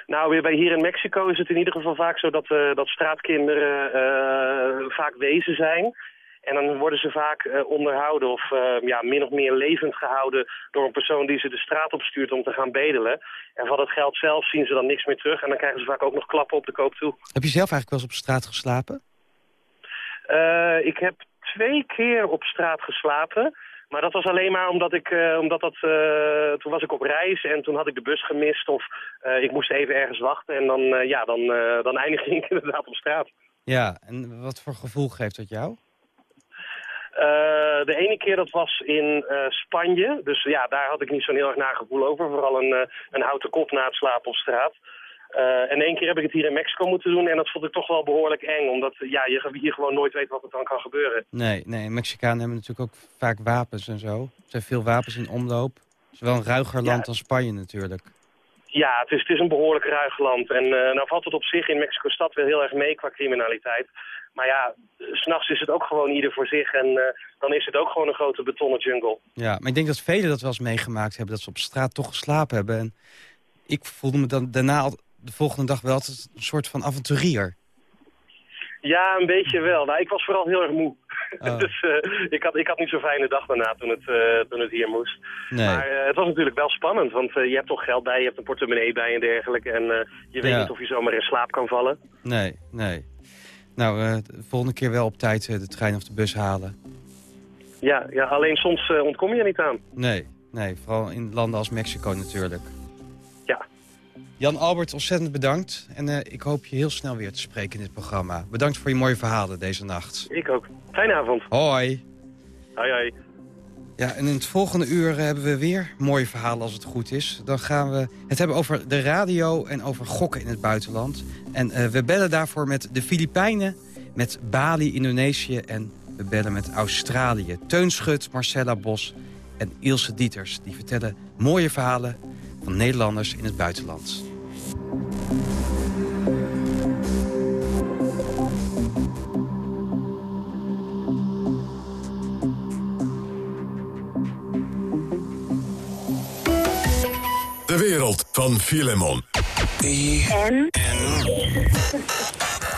Nou, weer bij hier in Mexico is het in ieder geval vaak zo dat, eh, dat straatkinderen eh, vaak wezen zijn. En dan worden ze vaak eh, onderhouden of ja, min of meer levend gehouden door een persoon die ze de straat opstuurt om te gaan bedelen. En van het geld zelf zien ze dan niks meer terug en dan krijgen ze vaak ook nog klappen op de koop toe. Heb je zelf eigenlijk wel eens op straat geslapen? Ik heb twee keer op straat geslapen. Maar dat was alleen maar omdat ik, eh, omdat dat, eh, toen was ik op reis en toen had ik de bus gemist of eh, ik moest even ergens wachten. En dan, ja, dan, dan eindigde ik inderdaad op straat. Ja, en wat voor gevoel geeft dat jou? De ene keer dat was in Spanje. Dus ja, daar had ik niet zo'n heel erg nagevoel over. Vooral een, een houten kop na het slapen op straat. Eh, en één keer heb ik het hier in Mexico moeten doen en dat vond ik toch wel behoorlijk eng. Omdat ja, je hier gewoon nooit weet wat er dan kan gebeuren. Nee, nee, Mexicanen hebben natuurlijk ook vaak wapens en zo. Er zijn veel wapens in omloop. Het is wel een ruiger land Ja. dan Spanje natuurlijk. Ja, het is, het is een behoorlijk ruig land. En eh, nou valt het op zich in Mexico-stad wel heel erg mee qua criminaliteit. Maar ja, eh, s'nachts is het ook gewoon ieder voor zich. En dan is het ook gewoon een grote betonnen jungle. Ja, maar ik denk dat velen dat wel eens meegemaakt hebben... dat ze op straat toch geslapen hebben. En ik voelde me dan daarna de volgende dag wel altijd een soort van avonturier. Ja, een beetje wel. Nou, ik was vooral heel erg moe. Oh. dus eh, ik, had, ik had niet zo'n fijne dag daarna toen het, eh, toen het hier moest. Nee. Maar eh, het was natuurlijk wel spannend, want je hebt toch geld bij, je hebt een portemonnee bij en dergelijke. En je weet Ja. niet of je zomaar in slaap kan vallen. Nee, nee. Nou, de volgende keer wel op tijd de trein of de bus halen. Ja, ja alleen soms ontkom je er niet aan. Nee, nee, vooral in landen als Mexico natuurlijk. Ja. Jan Albert, ontzettend bedankt. En eh, ik hoop je heel snel weer te spreken in dit programma. Bedankt voor je mooie verhalen deze nacht. Ik ook. Fijne avond. Hoi. Hoi, hoi. Ja, en in het volgende uur eh, hebben we weer mooie verhalen als het goed is. Dan gaan we het hebben over de radio en over gokken in het buitenland. En eh, we bellen daarvoor met de Filipijnen, met Bali, Indonesië en We bellen met Australië. Teun Schut, Marcella Bos en Ilse Dieters. Die vertellen mooie verhalen van Nederlanders in het buitenland. De wereld van Filemon. En?